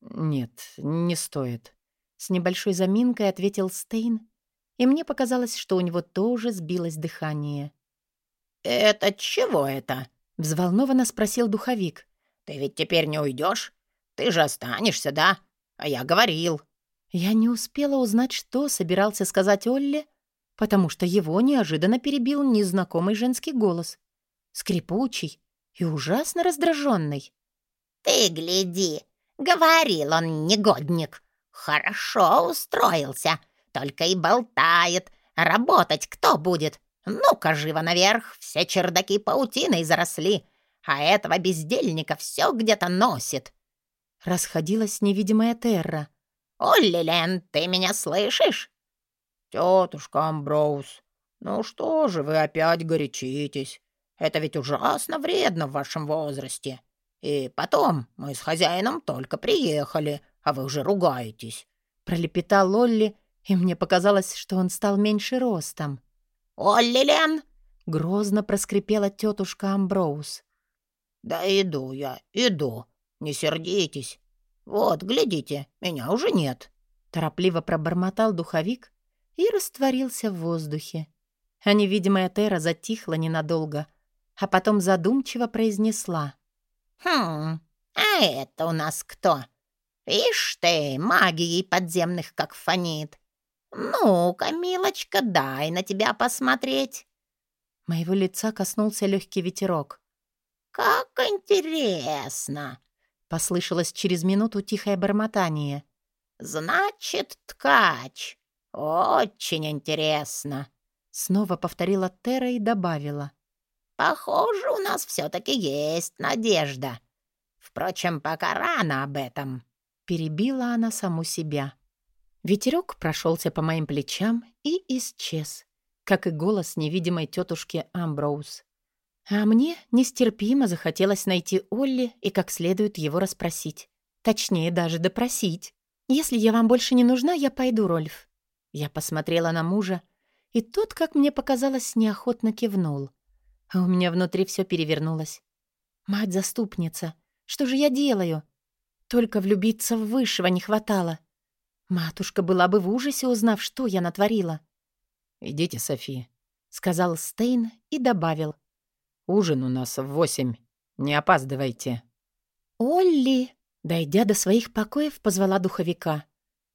«Нет, не стоит», — с небольшой заминкой ответил Стейн, и мне показалось, что у него тоже сбилось дыхание. «Это чего это?» — взволнованно спросил духовик. «Ты ведь теперь не уйдешь? Ты же останешься, да? А я говорил». Я не успела узнать, что собирался сказать Олли, потому что его неожиданно перебил незнакомый женский голос. Скрипучий и ужасно раздраженный. «Ты гляди, говорил он, негодник. Хорошо устроился, только и болтает. Работать кто будет? Ну-ка, живо наверх, все чердаки паутиной заросли, а этого бездельника все где-то носит». Расходилась невидимая Терра. «Олли, ты меня слышишь?» «Тетушка Амброуз, ну что же вы опять горячитесь? Это ведь ужасно вредно в вашем возрасте. И потом, мы с хозяином только приехали, а вы уже ругаетесь». Пролепетал Олли, и мне показалось, что он стал меньше ростом. «Олли, Лен!» — грозно проскрипела тетушка Амброуз. «Да иду я, иду. Не сердитесь. Вот, глядите, меня уже нет». Торопливо пробормотал духовик и растворился в воздухе. А невидимая Тера затихла ненадолго, а потом задумчиво произнесла. «Хм, а это у нас кто? Ишь ты, магией подземных как фонит. «Ну-ка, милочка, дай на тебя посмотреть». Моего лица коснулся легкий ветерок. «Как интересно!» — послышалось через минуту тихое бормотание. «Значит, ткач. Очень интересно!» Снова повторила Тера и добавила. «Похоже, у нас все-таки есть надежда. Впрочем, пока рано об этом». Перебила она саму себя. Ветерок прошелся по моим плечам и исчез, как и голос невидимой тетушки Амброуз. А мне нестерпимо захотелось найти Олли и как следует его расспросить. Точнее, даже допросить. «Если я вам больше не нужна, я пойду, Рольф». Я посмотрела на мужа, и тот, как мне показалось, неохотно кивнул. А у меня внутри все перевернулось. «Мать-заступница, что же я делаю? Только влюбиться в высшего не хватало». Матушка была бы в ужасе, узнав, что я натворила. «Идите, Софи», — сказал Стейн и добавил. «Ужин у нас в восемь. Не опаздывайте». «Олли!» — дойдя до своих покоев, позвала духовика.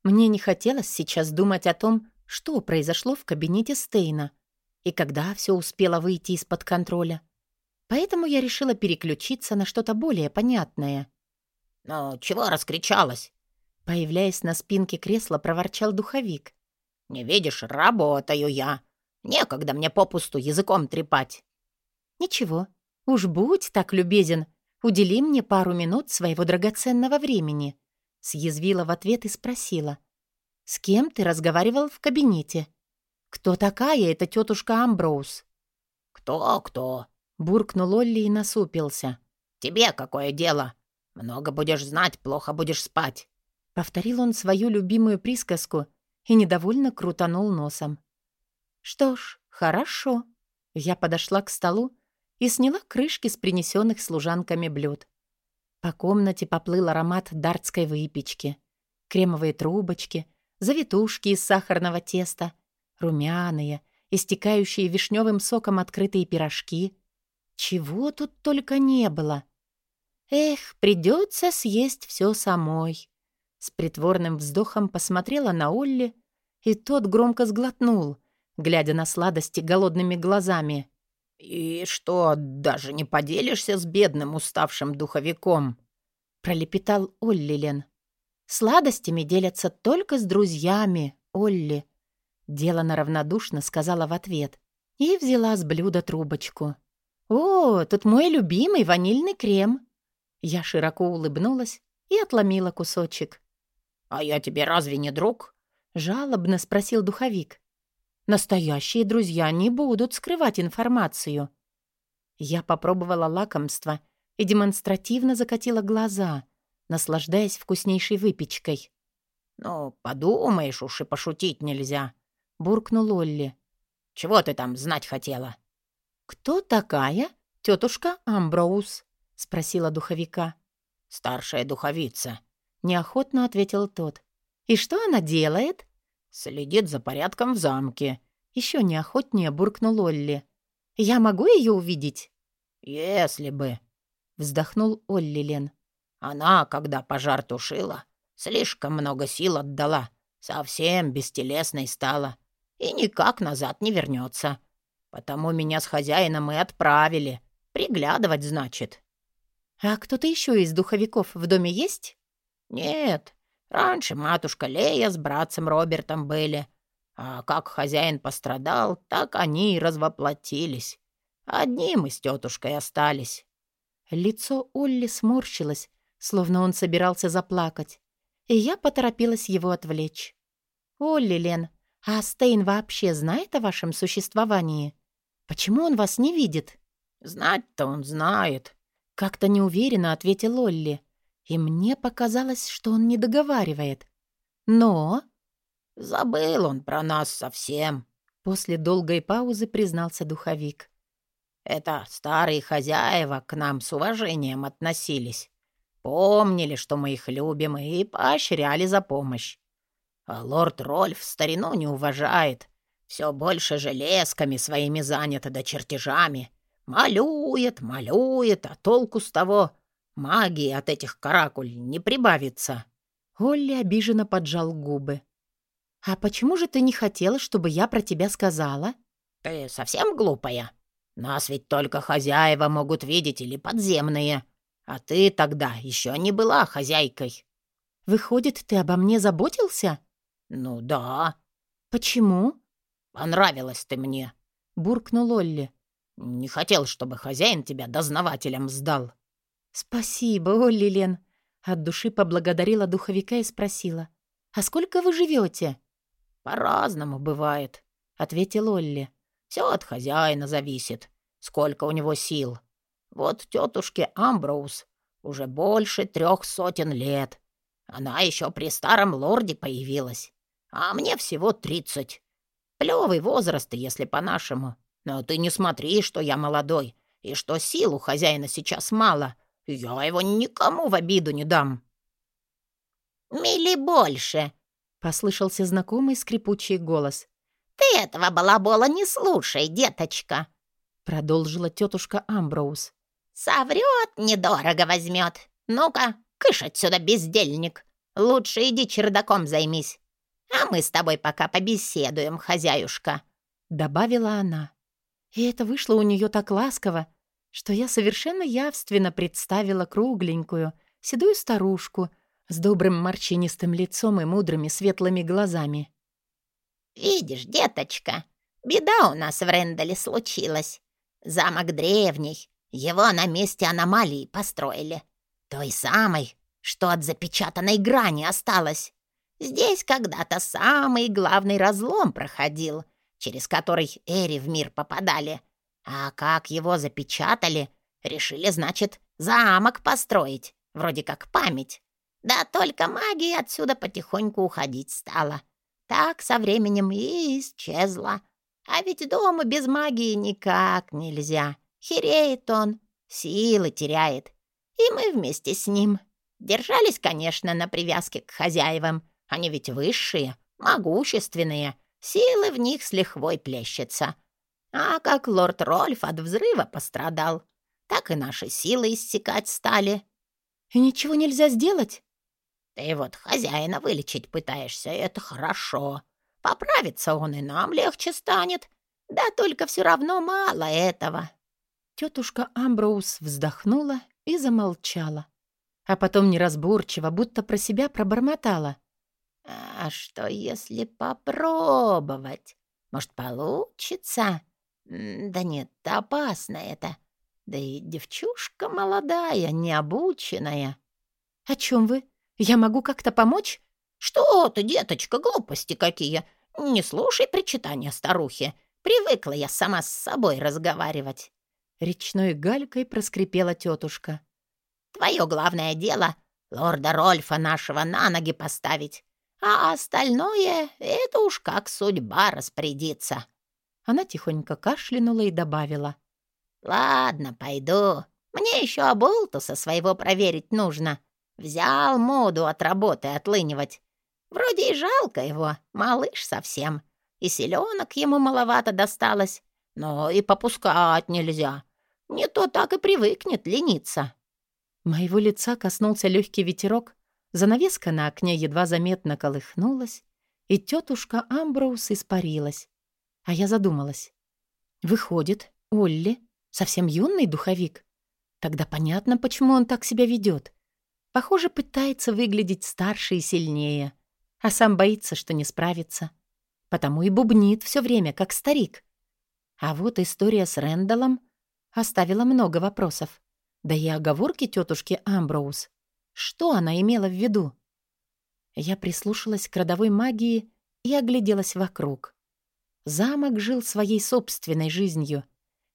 Мне не хотелось сейчас думать о том, что произошло в кабинете Стейна и когда все успело выйти из-под контроля. Поэтому я решила переключиться на что-то более понятное. «Ну, чего раскричалась?» Появляясь на спинке кресла, проворчал духовик. «Не видишь, работаю я. Некогда мне попусту языком трепать». «Ничего, уж будь так любезен, удели мне пару минут своего драгоценного времени», съязвила в ответ и спросила. «С кем ты разговаривал в кабинете? Кто такая эта тетушка Амброуз?» «Кто-кто?» буркнул Олли и насупился. «Тебе какое дело? Много будешь знать, плохо будешь спать. Повторил он свою любимую присказку и недовольно крутанул носом. «Что ж, хорошо». Я подошла к столу и сняла крышки с принесенных служанками блюд. По комнате поплыл аромат дартской выпечки. Кремовые трубочки, завитушки из сахарного теста, румяные, истекающие вишневым соком открытые пирожки. Чего тут только не было. Эх, придется съесть все самой. С притворным вздохом посмотрела на Олли, и тот громко сглотнул, глядя на сладости голодными глазами. «И что, даже не поделишься с бедным уставшим духовиком?» — пролепетал Оллилен. «Сладостями делятся только с друзьями, Олли», — делано равнодушно сказала в ответ и взяла с блюда трубочку. «О, тут мой любимый ванильный крем!» Я широко улыбнулась и отломила кусочек. «А я тебе разве не друг?» — жалобно спросил духовик. «Настоящие друзья не будут скрывать информацию». Я попробовала лакомство и демонстративно закатила глаза, наслаждаясь вкуснейшей выпечкой. «Ну, подумаешь уж и пошутить нельзя», — буркнул Олли. «Чего ты там знать хотела?» «Кто такая тетушка Амброуз?» — спросила духовика. «Старшая духовица», — неохотно ответил тот. «И что она делает?» «Следит за порядком в замке». Еще неохотнее буркнул Олли. «Я могу ее увидеть?» «Если бы», — вздохнул Олли Лен. «Она, когда пожар тушила, слишком много сил отдала, совсем бестелесной стала и никак назад не вернется. Потому меня с хозяином и отправили. Приглядывать, значит». «А кто-то еще из духовиков в доме есть?» «Нет. Раньше матушка Лея с братцем Робертом были. А как хозяин пострадал, так они и развоплотились. Одни мы с тетушкой остались». Лицо Олли сморщилось, словно он собирался заплакать, и я поторопилась его отвлечь. «Олли, Лен, а Стейн вообще знает о вашем существовании?» Почему он вас не видит?» «Знать-то он знает», — как-то неуверенно ответил Олли. И мне показалось, что он не договаривает. «Но...» «Забыл он про нас совсем», — после долгой паузы признался духовик. «Это старые хозяева к нам с уважением относились. Помнили, что мы их любим, и поощряли за помощь. А лорд Рольф старину не уважает, все больше железками своими занято да чертежами. Малюет, малюет, а толку с того магии от этих каракуль не прибавится». Олли обиженно поджал губы. «А почему же ты не хотела, чтобы я про тебя сказала?» «Ты совсем глупая? Нас ведь только хозяева могут видеть или подземные. А ты тогда еще не была хозяйкой». «Выходит, ты обо мне заботился?» «Ну да». «Почему?» «Понравилась ты мне», — буркнул Олли. «Не хотел, чтобы хозяин тебя дознавателям сдал». «Спасибо, Олли Лен», — от души поблагодарила духовика и спросила. «А сколько вы живете?» «По-разному бывает», — ответил Олли. «Все от хозяина зависит, сколько у него сил. Вот тетушке Амброуз уже больше трех сотен лет. Она еще при старом лорде появилась, а мне всего тридцать. Плевый возраст, если по-нашему. Но ты не смотри, что я молодой, и что сил у хозяина сейчас мало. Я его никому в обиду не дам». «Мили больше», — послышался знакомый скрипучий голос. «Ты этого балабола не слушай, деточка», — продолжила тетушка Амброуз. «Соврет, недорого возьмет. Ну-ка, кыш отсюда, бездельник. Лучше иди чердаком займись. А мы с тобой пока побеседуем, хозяюшка», — добавила она. И это вышло у нее так ласково, что я совершенно явственно представила кругленькую, седую старушку с добрым морщинистым лицом и мудрыми светлыми глазами. «Видишь, деточка, беда у нас в Рендале случилась. Замок древний, его на месте аномалии построили. Той самой, что от запечатанной грани осталось. Здесь когда-то самый главный разлом проходил, через который Эри в мир попадали. А как его запечатали, решили, значит, замок построить, вроде как память. Да только магия отсюда потихоньку уходить стала. Так со временем и исчезла. А ведь дома без магии никак нельзя. Хереет он, силы теряет. И мы вместе с ним. Держались, конечно, на привязке к хозяевам, они ведь высшие, могущественные, силы в них с лихвой плещется. А как лорд Рольф от взрыва пострадал, так и наши силы иссякать стали. И ничего нельзя сделать? Ты вот хозяина вылечить пытаешься, это хорошо. Поправится он, и нам легче станет. Да только все равно мало этого. Тетушка Амброуз вздохнула и замолчала. А потом неразборчиво, будто про себя пробормотала. «А что, если попробовать? Может, получится? Да нет, опасно это. Да и девчушка молодая, необученная». «О чем вы? Я могу как-то помочь?» «Что ты, деточка, глупости какие! Не слушай причитания старухи. Привыкла я сама с собой разговаривать». Речной галькой проскрипела тетушка. «Твое главное дело — лорда Рольфа нашего на ноги поставить, а остальное — это уж как судьба распорядится». Она тихонько кашлянула и добавила. «Ладно, пойду. Мне еще оболтуса своего проверить нужно. Взял моду от работы отлынивать. Вроде и жалко его, малыш совсем. И селенок ему маловато досталось, но и попускать нельзя. Не то так и привыкнет лениться. Моего лица коснулся легкий ветерок, занавеска на окне едва заметно колыхнулась, и тетушка Амброуз испарилась. А я задумалась. Выходит, Олли совсем юный духовик. Тогда понятно, почему он так себя ведет. Похоже, пытается выглядеть старше и сильнее, а сам боится, что не справится. Потому и бубнит все время, как старик. А вот история с Рэндаллом оставила много вопросов. Да и оговорки тетушки Амброуз. Что она имела в виду? Я прислушалась к родовой магии и огляделась вокруг. Замок жил своей собственной жизнью,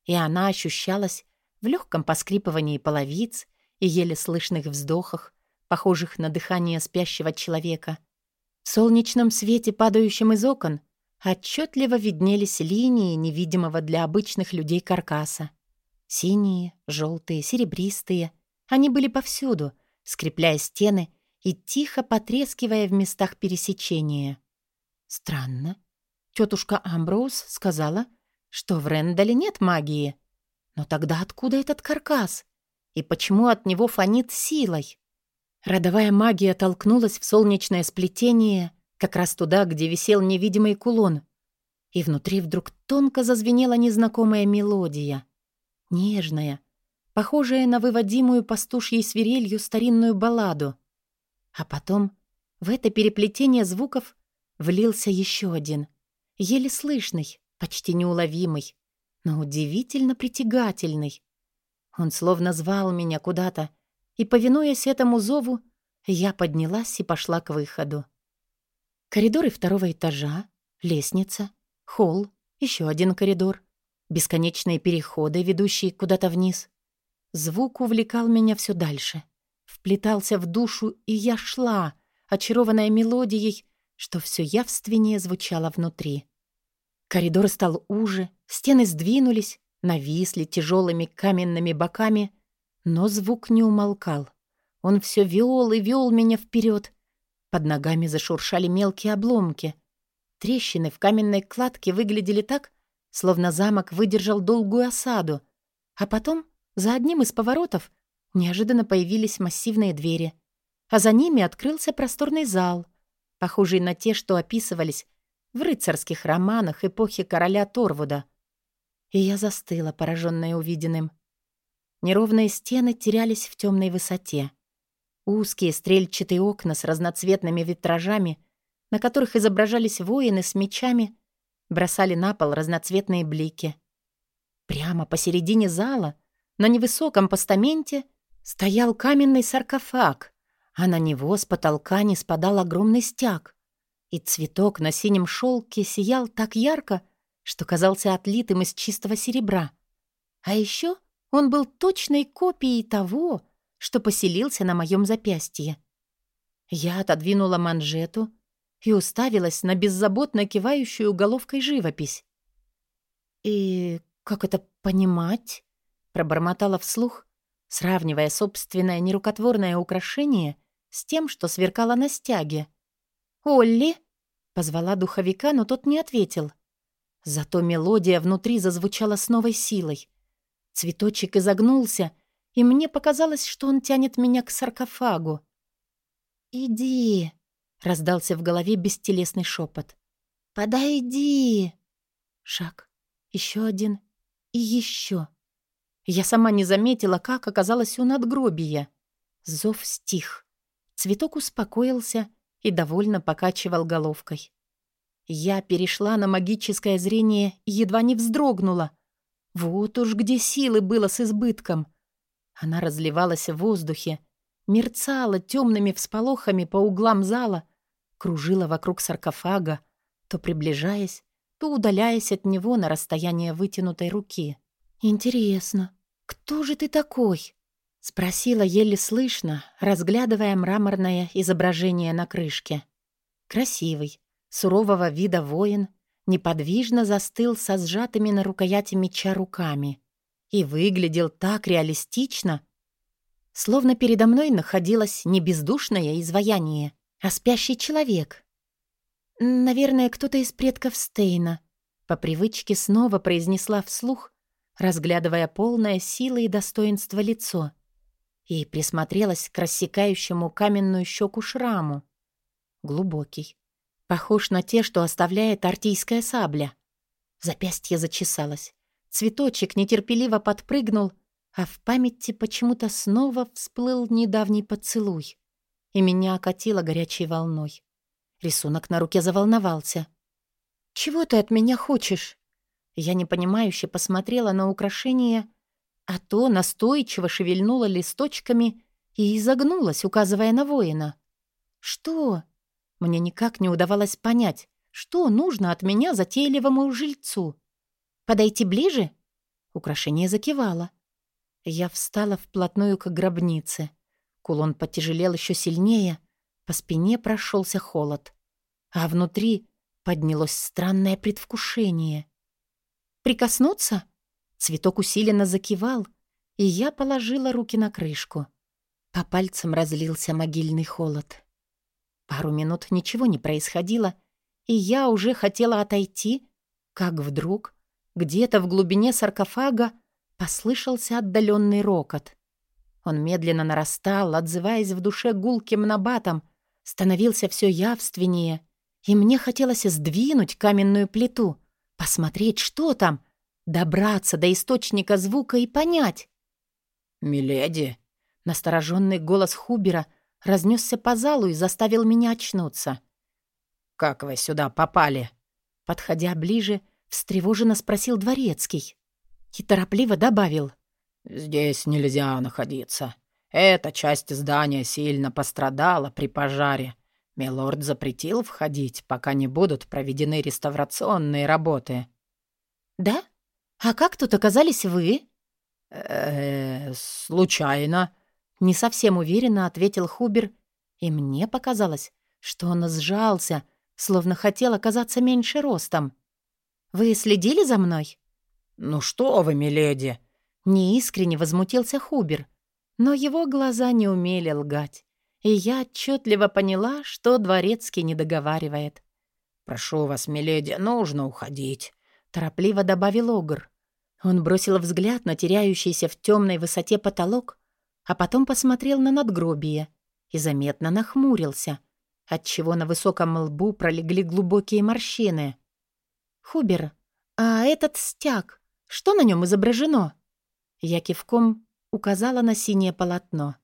и она ощущалась в легком поскрипывании половиц и еле слышных вздохах, похожих на дыхание спящего человека. В солнечном свете, падающем из окон, отчетливо виднелись линии невидимого для обычных людей каркаса. Синие, желтые, серебристые. Они были повсюду, скрепляя стены и тихо потрескивая в местах пересечения. Странно. Тетушка Амброуз сказала, что в Рендале нет магии. Но тогда откуда этот каркас? И почему от него фонит силой? Родовая магия толкнулась в солнечное сплетение — как раз туда, где висел невидимый кулон. И внутри вдруг тонко зазвенела незнакомая мелодия. Нежная, похожая на выводимую пастушьей свирелью старинную балладу. А потом в это переплетение звуков влился еще один, еле слышный, почти неуловимый, но удивительно притягательный. Он словно звал меня куда-то, и, повинуясь этому зову, я поднялась и пошла к выходу. Коридоры второго этажа, лестница, холл, еще один коридор, бесконечные переходы, ведущие куда-то вниз. Звук увлекал меня все дальше, вплетался в душу, и я шла, очарованная мелодией, что все явственнее звучало внутри. Коридор стал уже, стены сдвинулись, нависли тяжелыми каменными боками, но звук не умолкал. Он все вел и вел меня вперед, под ногами зашуршали мелкие обломки. Трещины в каменной кладке выглядели так, словно замок выдержал долгую осаду. А потом, за одним из поворотов, неожиданно появились массивные двери. А за ними открылся просторный зал, похожий на те, что описывались в рыцарских романах эпохи короля Торвуда. И я застыла, пораженная увиденным. Неровные стены терялись в темной высоте. Узкие стрельчатые окна с разноцветными витражами, на которых изображались воины с мечами, бросали на пол разноцветные блики. Прямо посередине зала, на невысоком постаменте, стоял каменный саркофаг, а на него с потолка не спадал огромный стяг. И цветок на синем шелке сиял так ярко, что казался отлитым из чистого серебра. А еще он был точной копией того, что поселился на моем запястье. Я отодвинула манжету и уставилась на беззаботно кивающую головкой живопись. «И как это понимать?» — пробормотала вслух, сравнивая собственное нерукотворное украшение с тем, что сверкало на стяге. «Олли!» — позвала духовика, но тот не ответил. Зато мелодия внутри зазвучала с новой силой. Цветочек изогнулся, и мне показалось, что он тянет меня к саркофагу. «Иди!» — раздался в голове бестелесный шепот. «Подойди!» Шаг. Еще один. И еще. Я сама не заметила, как оказалась у надгробия. Зов стих. Цветок успокоился и довольно покачивал головкой. Я перешла на магическое зрение и едва не вздрогнула. Вот уж где силы было с избытком. Она разливалась в воздухе, мерцала темными всполохами по углам зала, кружила вокруг саркофага, то приближаясь, то удаляясь от него на расстояние вытянутой руки. «Интересно, кто же ты такой?» — спросила еле слышно, разглядывая мраморное изображение на крышке. Красивый, сурового вида воин неподвижно застыл со сжатыми на рукояти меча руками и выглядел так реалистично, словно передо мной находилось не бездушное изваяние, а спящий человек. «Наверное, кто-то из предков Стейна», — по привычке снова произнесла вслух, разглядывая полное силы и достоинства лицо, и присмотрелась к рассекающему каменную щеку шраму. Глубокий, Похож на те, что оставляет артийская сабля. Запястье зачесалось. Цветочек нетерпеливо подпрыгнул, а в памяти почему-то снова всплыл недавний поцелуй. И меня окатило горячей волной. Рисунок на руке заволновался. «Чего ты от меня хочешь?» Я непонимающе посмотрела на украшение, а то настойчиво шевельнула листочками и изогнулась, указывая на воина. «Что?» Мне никак не удавалось понять, что нужно от меня затейливому жильцу. «Подойти ближе?» Украшение закивало. Я встала вплотную к гробнице. Кулон потяжелел еще сильнее, по спине прошелся холод. А внутри поднялось странное предвкушение. «Прикоснуться?» Цветок усиленно закивал, и я положила руки на крышку. По пальцам разлился могильный холод. Пару минут ничего не происходило, и я уже хотела отойти, как вдруг где-то в глубине саркофага послышался отдаленный рокот. Он медленно нарастал, отзываясь в душе гулким набатом, становился все явственнее, и мне хотелось сдвинуть каменную плиту, посмотреть, что там, добраться до источника звука и понять. «Миледи!» — настороженный голос Хубера — разнесся по залу и заставил меня очнуться. «Как вы сюда попали?» Подходя ближе, встревоженно спросил дворецкий. И торопливо добавил. «Здесь нельзя находиться. Эта часть здания сильно пострадала при пожаре. Милорд запретил входить, пока не будут проведены реставрационные работы». «Да? А как тут оказались вы?» «Э-э, случайно», не совсем уверенно ответил Хубер, и мне показалось, что он сжался, словно хотел оказаться меньше ростом. «Вы следили за мной?» «Ну что вы, миледи!» Неискренне возмутился Хубер, но его глаза не умели лгать, и я отчетливо поняла, что дворецкий не договаривает. «Прошу вас, миледи, нужно уходить», — торопливо добавил Огр. Он бросил взгляд на теряющийся в темной высоте потолок а потом посмотрел на надгробие и заметно нахмурился, отчего на высоком лбу пролегли глубокие морщины. «Хубер, а этот стяг, что на нем изображено?» Я кивком указала на синее полотно.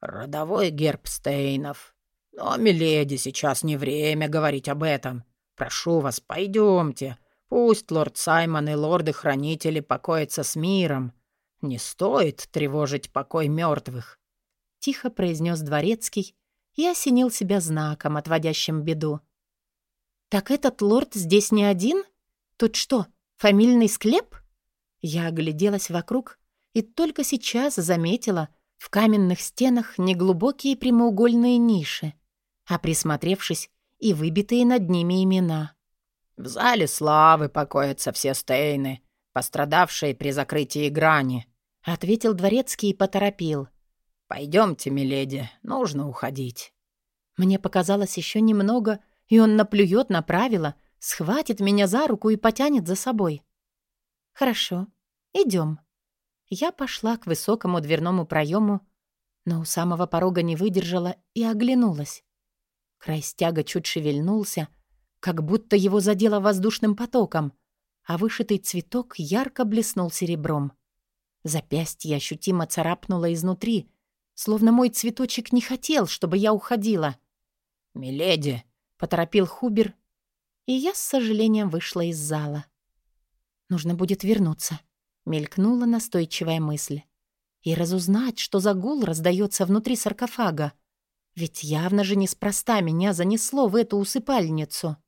«Родовой герб Стейнов. Но, миледи, сейчас не время говорить об этом. Прошу вас, пойдемте. Пусть лорд Саймон и лорды-хранители покоятся с миром. «Не стоит тревожить покой мертвых», — тихо произнес дворецкий и осенил себя знаком, отводящим беду. «Так этот лорд здесь не один? Тут что, фамильный склеп?» Я огляделась вокруг и только сейчас заметила в каменных стенах неглубокие прямоугольные ниши, а присмотревшись и выбитые над ними имена. «В зале славы покоятся все стейны, пострадавшие при закрытии грани», — ответил дворецкий и поторопил. «Пойдемте, миледи, нужно уходить». Мне показалось еще немного, и он наплюет на правила, схватит меня за руку и потянет за собой. «Хорошо, идем. Я пошла к высокому дверному проему, но у самого порога не выдержала и оглянулась. Край стяга чуть шевельнулся, как будто его задело воздушным потоком, а вышитый цветок ярко блеснул серебром. Запястье ощутимо царапнуло изнутри, словно мой цветочек не хотел, чтобы я уходила. «Миледи!» — поторопил Хубер, и я с сожалением вышла из зала. Нужно будет вернуться. Мелькнула настойчивая мысль. И разузнать, что за гул раздается внутри саркофага. Ведь явно же неспроста меня занесло в эту усыпальницу.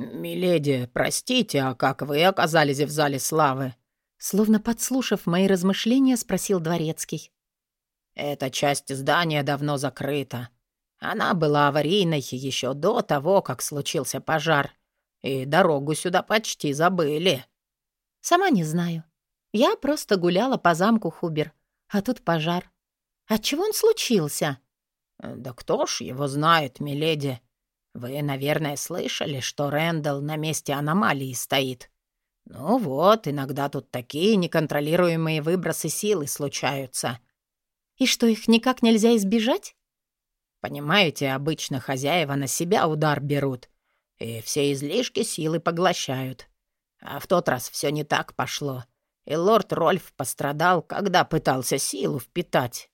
«Миледи, простите, а как вы оказались в зале славы?» Словно подслушав мои размышления, спросил Дворецкий. «Эта часть здания давно закрыта. Она была аварийной еще до того, как случился пожар. И дорогу сюда почти забыли». «Сама не знаю. Я просто гуляла по замку Хубер, а тут пожар. Отчего он случился?» «Да кто ж его знает, миледи? Вы, наверное, слышали, что Рэндалл на месте аномалии стоит. Ну вот, иногда тут такие неконтролируемые выбросы силы случаются». «И что, их никак нельзя избежать?» «Понимаете, обычно хозяева на себя удар берут, и все излишки силы поглощают. А в тот раз все не так пошло, и лорд Рольф пострадал, когда пытался силу впитать.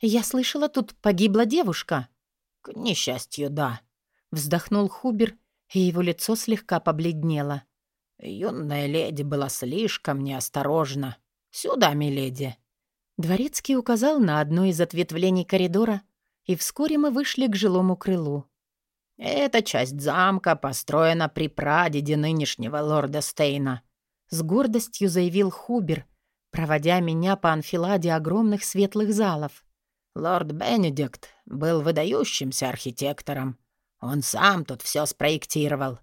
«Я слышала, тут погибла девушка». «К несчастью, да», — вздохнул Хубер, и его лицо слегка побледнело. «Юная леди была слишком неосторожна. Сюда, миледи». Дворецкий указал на одно из ответвлений коридора, и вскоре мы вышли к жилому крылу. Эта часть замка построена при прадеде нынешнего лорда Стейна», — с гордостью заявил Хубер, проводя меня по анфиладе огромных светлых залов. «Лорд Бенедикт был выдающимся архитектором. Он сам тут все спроектировал.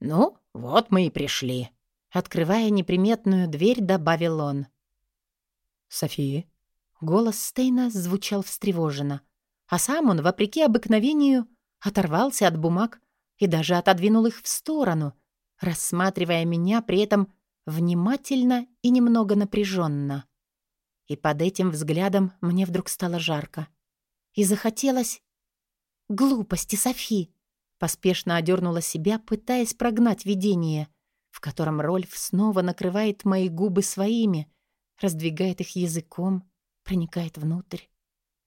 Ну, вот мы и пришли». Открывая неприметную дверь, добавил он. «София?» Голос Стейна звучал встревоженно, а сам он, вопреки обыкновению, оторвался от бумаг и даже отодвинул их в сторону, рассматривая меня при этом внимательно и немного напряженно. И под этим взглядом мне вдруг стало жарко. И захотелось... «Глупости, Софи!» Поспешно одернула себя, пытаясь прогнать видение, в котором Рольф снова накрывает мои губы своими, раздвигает их языком, проникает внутрь.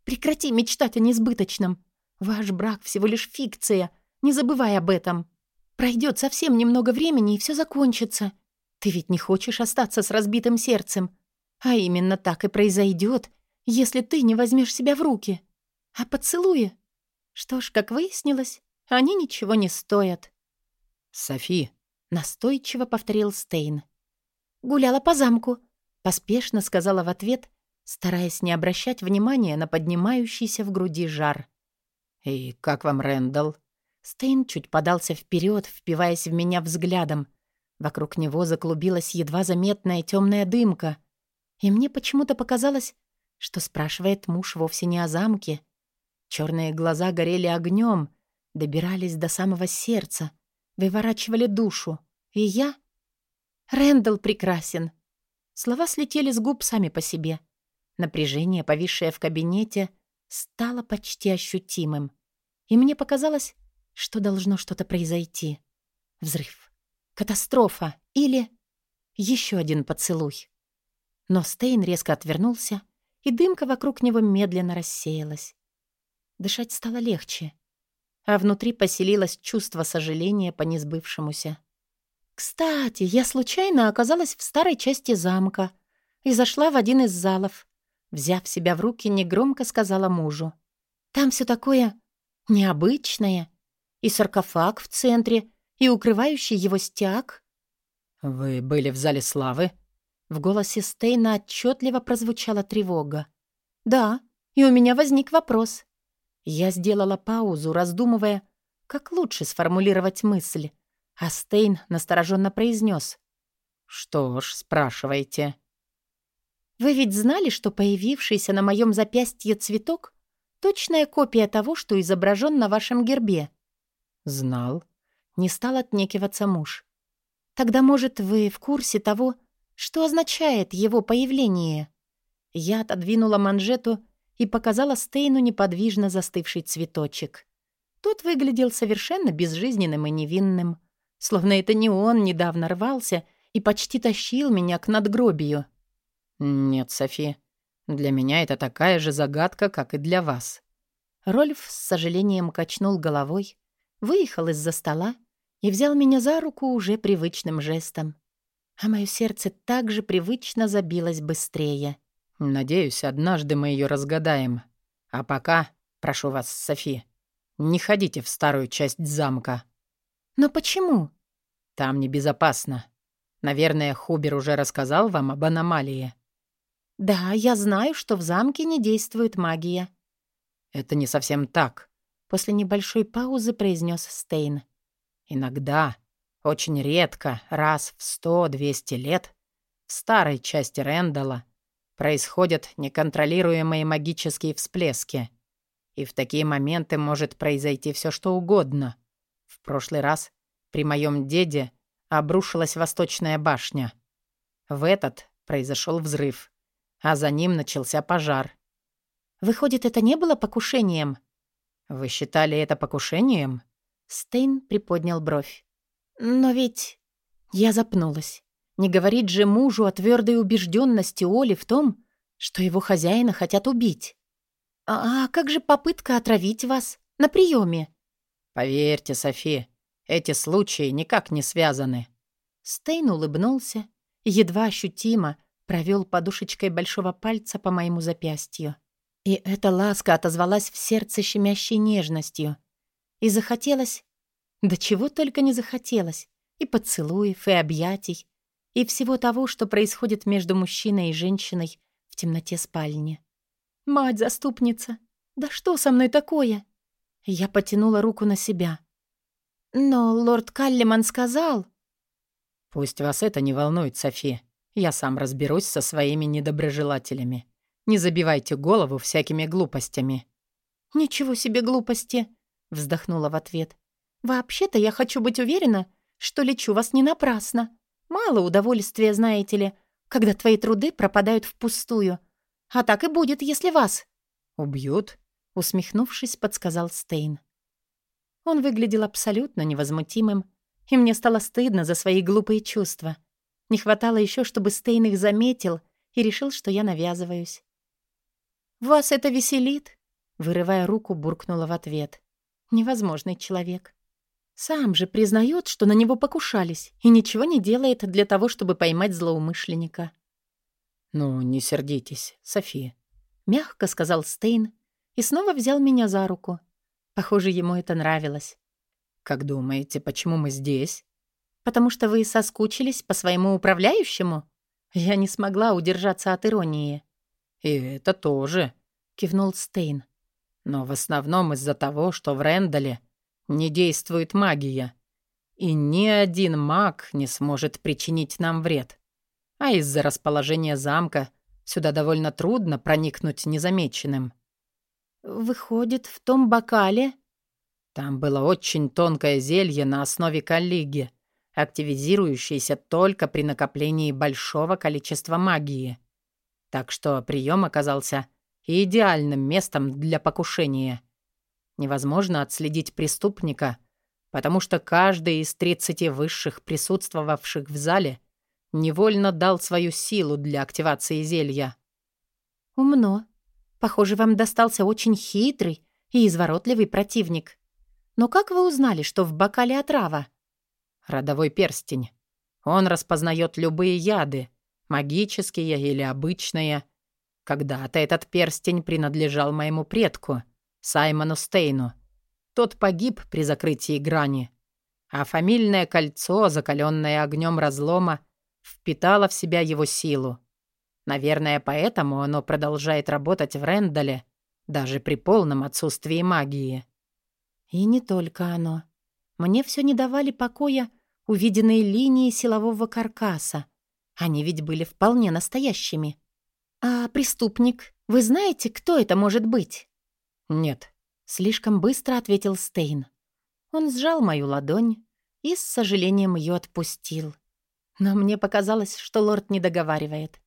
«Прекрати мечтать о несбыточном!» Ваш брак всего лишь фикция. Не забывай об этом. Пройдет совсем немного времени, и все закончится. Ты ведь не хочешь остаться с разбитым сердцем. А именно так и произойдет, если ты не возьмешь себя в руки. А поцелуи? Что ж, как выяснилось, они ничего не стоят. «Софи», — настойчиво повторил Стейн. «Гуляла по замку», — поспешно сказала в ответ, стараясь не обращать внимания на поднимающийся в груди жар. «И как вам Рэндалл?» Стейн чуть подался вперед, впиваясь в меня взглядом. Вокруг него заклубилась едва заметная темная дымка. И мне почему-то показалось, что спрашивает муж вовсе не о замке. Черные глаза горели огнем, добирались до самого сердца, выворачивали душу. И я... Рэндалл прекрасен. Слова слетели с губ сами по себе. Напряжение, повисшее в кабинете, стало почти ощутимым и мне показалось, что должно что-то произойти. Взрыв. Катастрофа. Или еще один поцелуй. Но Стейн резко отвернулся, и дымка вокруг него медленно рассеялась. Дышать стало легче, а внутри поселилось чувство сожаления по несбывшемуся. «Кстати, я случайно оказалась в старой части замка и зашла в один из залов. Взяв себя в руки, негромко сказала мужу. Там все такое Необычное. И саркофаг в центре, и укрывающий его стяг. «Вы были в зале славы?» В голосе Стейна отчетливо прозвучала тревога. «Да, и у меня возник вопрос». Я сделала паузу, раздумывая, как лучше сформулировать мысль. А Стейн настороженно произнес. «Что ж, спрашивайте». «Вы ведь знали, что появившийся на моем запястье цветок Точная копия того, что изображен на вашем гербе». «Знал». Не стал отнекиваться муж. «Тогда, может, вы в курсе того, что означает его появление?» Я отодвинула манжету и показала Стейну неподвижно застывший цветочек. Тот выглядел совершенно безжизненным и невинным, словно это не он недавно рвался и почти тащил меня к надгробию. «Нет, Софи, для меня это такая же загадка, как и для вас». Рольф с сожалением качнул головой, выехал из-за стола и взял меня за руку уже привычным жестом. А мое сердце также привычно забилось быстрее. «Надеюсь, однажды мы ее разгадаем. А пока, прошу вас, Софи, не ходите в старую часть замка». «Но почему?» «Там небезопасно. Наверное, Хубер уже рассказал вам об аномалии». «Да, я знаю, что в замке не действует магия». «Это не совсем так», — после небольшой паузы произнес Стейн. «Иногда, очень редко, раз в сто-двести лет, в старой части Рэндала происходят неконтролируемые магические всплески. И в такие моменты может произойти все что угодно. В прошлый раз при моем деде обрушилась восточная башня. В этот произошел взрыв, а за ним начался пожар. «Выходит, это не было покушением?» «Вы считали это покушением?» Стейн приподнял бровь. «Но ведь...» Я запнулась. Не говорит же мужу о твердой убежденности Оли в том, что его хозяина хотят убить. «А, а как же попытка отравить вас на приеме? «Поверьте, Софи, эти случаи никак не связаны». Стейн улыбнулся, едва ощутимо провел подушечкой большого пальца по моему запястью. И эта ласка отозвалась в сердце щемящей нежностью. И захотелось... Да чего только не захотелось. И поцелуев, и объятий, и всего того, что происходит между мужчиной и женщиной в темноте спальни. «Мать-заступница! Да что со мной такое?» Я потянула руку на себя. «Но лорд Каллиман сказал...» «Пусть вас это не волнует, Софи. Я сам разберусь со своими недоброжелателями. Не забивайте голову всякими глупостями». «Ничего себе глупости!» — вздохнула в ответ. «Вообще-то я хочу быть уверена, что лечу вас не напрасно. Мало удовольствия, знаете ли, когда твои труды пропадают впустую. А так и будет, если вас...» «Убьют?» — усмехнувшись, подсказал Стейн. Он выглядел абсолютно невозмутимым, и мне стало стыдно за свои глупые чувства. Не хватало еще, чтобы Стейн их заметил и решил, что я навязываюсь. «Вас это веселит?» — вырывая руку, буркнула в ответ. «Невозможный человек. Сам же признает, что на него покушались, и ничего не делает для того, чтобы поймать злоумышленника. «Ну, не сердитесь, София», — мягко сказал Стейн и снова взял меня за руку. Похоже, ему это нравилось. «Как думаете, почему мы здесь?» «Потому что вы соскучились по своему управляющему?» Я не смогла удержаться от иронии. «И это тоже», — кивнул Стейн. «Но в основном из-за того, что в Рэндале не действует магия, и ни один маг не сможет причинить нам вред. А из-за расположения замка сюда довольно трудно проникнуть незамеченным. «Выходит, в том бокале...» Там было очень тонкое зелье на основе коллеги, активизирующееся только при накоплении большого количества магии. Так что прием оказался идеальным местом для покушения. Невозможно отследить преступника, потому что каждый из 30 высших присутствовавших в зале невольно дал свою силу для активации зелья. «Умно. Похоже, вам достался очень хитрый и изворотливый противник. Но как вы узнали, что в бокале отрава?» «Родовой перстень. Он распознает любые яды, магические или обычные. Когда-то этот перстень принадлежал моему предку — Саймону Стейну. Тот погиб при закрытии грани. А фамильное кольцо, закаленное огнем разлома, впитало в себя его силу. Наверное, поэтому оно продолжает работать в Рендале, даже при полном отсутствии магии. И не только оно. Мне все не давали покоя увиденные линии силового каркаса. Они ведь были вполне настоящими. А преступник, вы знаете, кто это может быть? «Нет», — слишком быстро ответил Стейн. Он сжал мою ладонь, и с сожалением ее отпустил. Но мне показалось, что лорд не договаривает.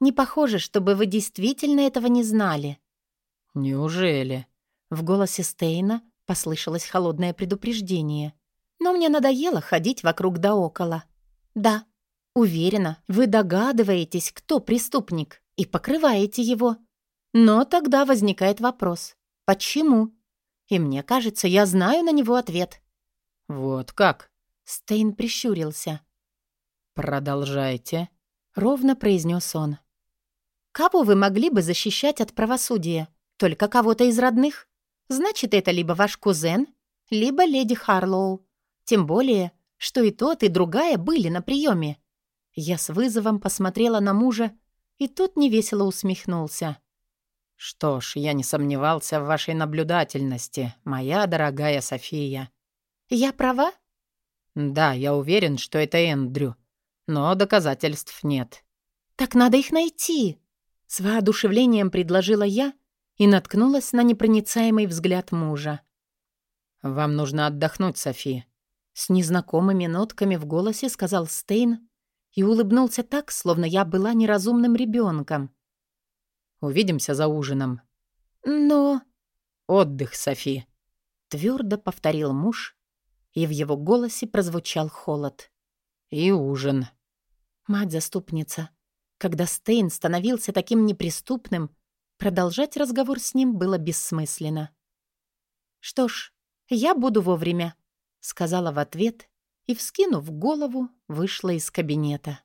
«Не похоже, чтобы вы действительно этого не знали». «Неужели?» В голосе Стейна послышалось холодное предупреждение. «Но мне надоело ходить вокруг да около. Да, уверена, вы догадываетесь, кто преступник, и покрываете его. Но тогда возникает вопрос. Почему? И мне кажется, я знаю на него ответ». «Вот как?» Стейн прищурился. «Продолжайте», — ровно произнес он. «Кого вы могли бы защищать от правосудия? Только кого-то из родных? Значит, это либо ваш кузен, либо леди Харлоу. Тем более, что и тот, и другая были на приеме. Я с вызовом посмотрела на мужа, и тот невесело усмехнулся. «Что ж, я не сомневался в вашей наблюдательности, моя дорогая София». «Я права?» «Да, я уверен, что это Эндрю, но доказательств нет». «Так надо их найти!» С воодушевлением предложила я и наткнулась на непроницаемый взгляд мужа. «Вам нужно отдохнуть, Софи», — с незнакомыми нотками в голосе сказал Стейн и улыбнулся так, словно я была неразумным ребенком. «Увидимся за ужином». «Но...» «Отдых, Софи», — твердо повторил муж, и в его голосе прозвучал холод. «И ужин». Мать-заступница, когда Стейн становился таким неприступным, Продолжать разговор с ним было бессмысленно. «Что ж, я буду вовремя», — сказала в ответ и, вскинув голову, вышла из кабинета.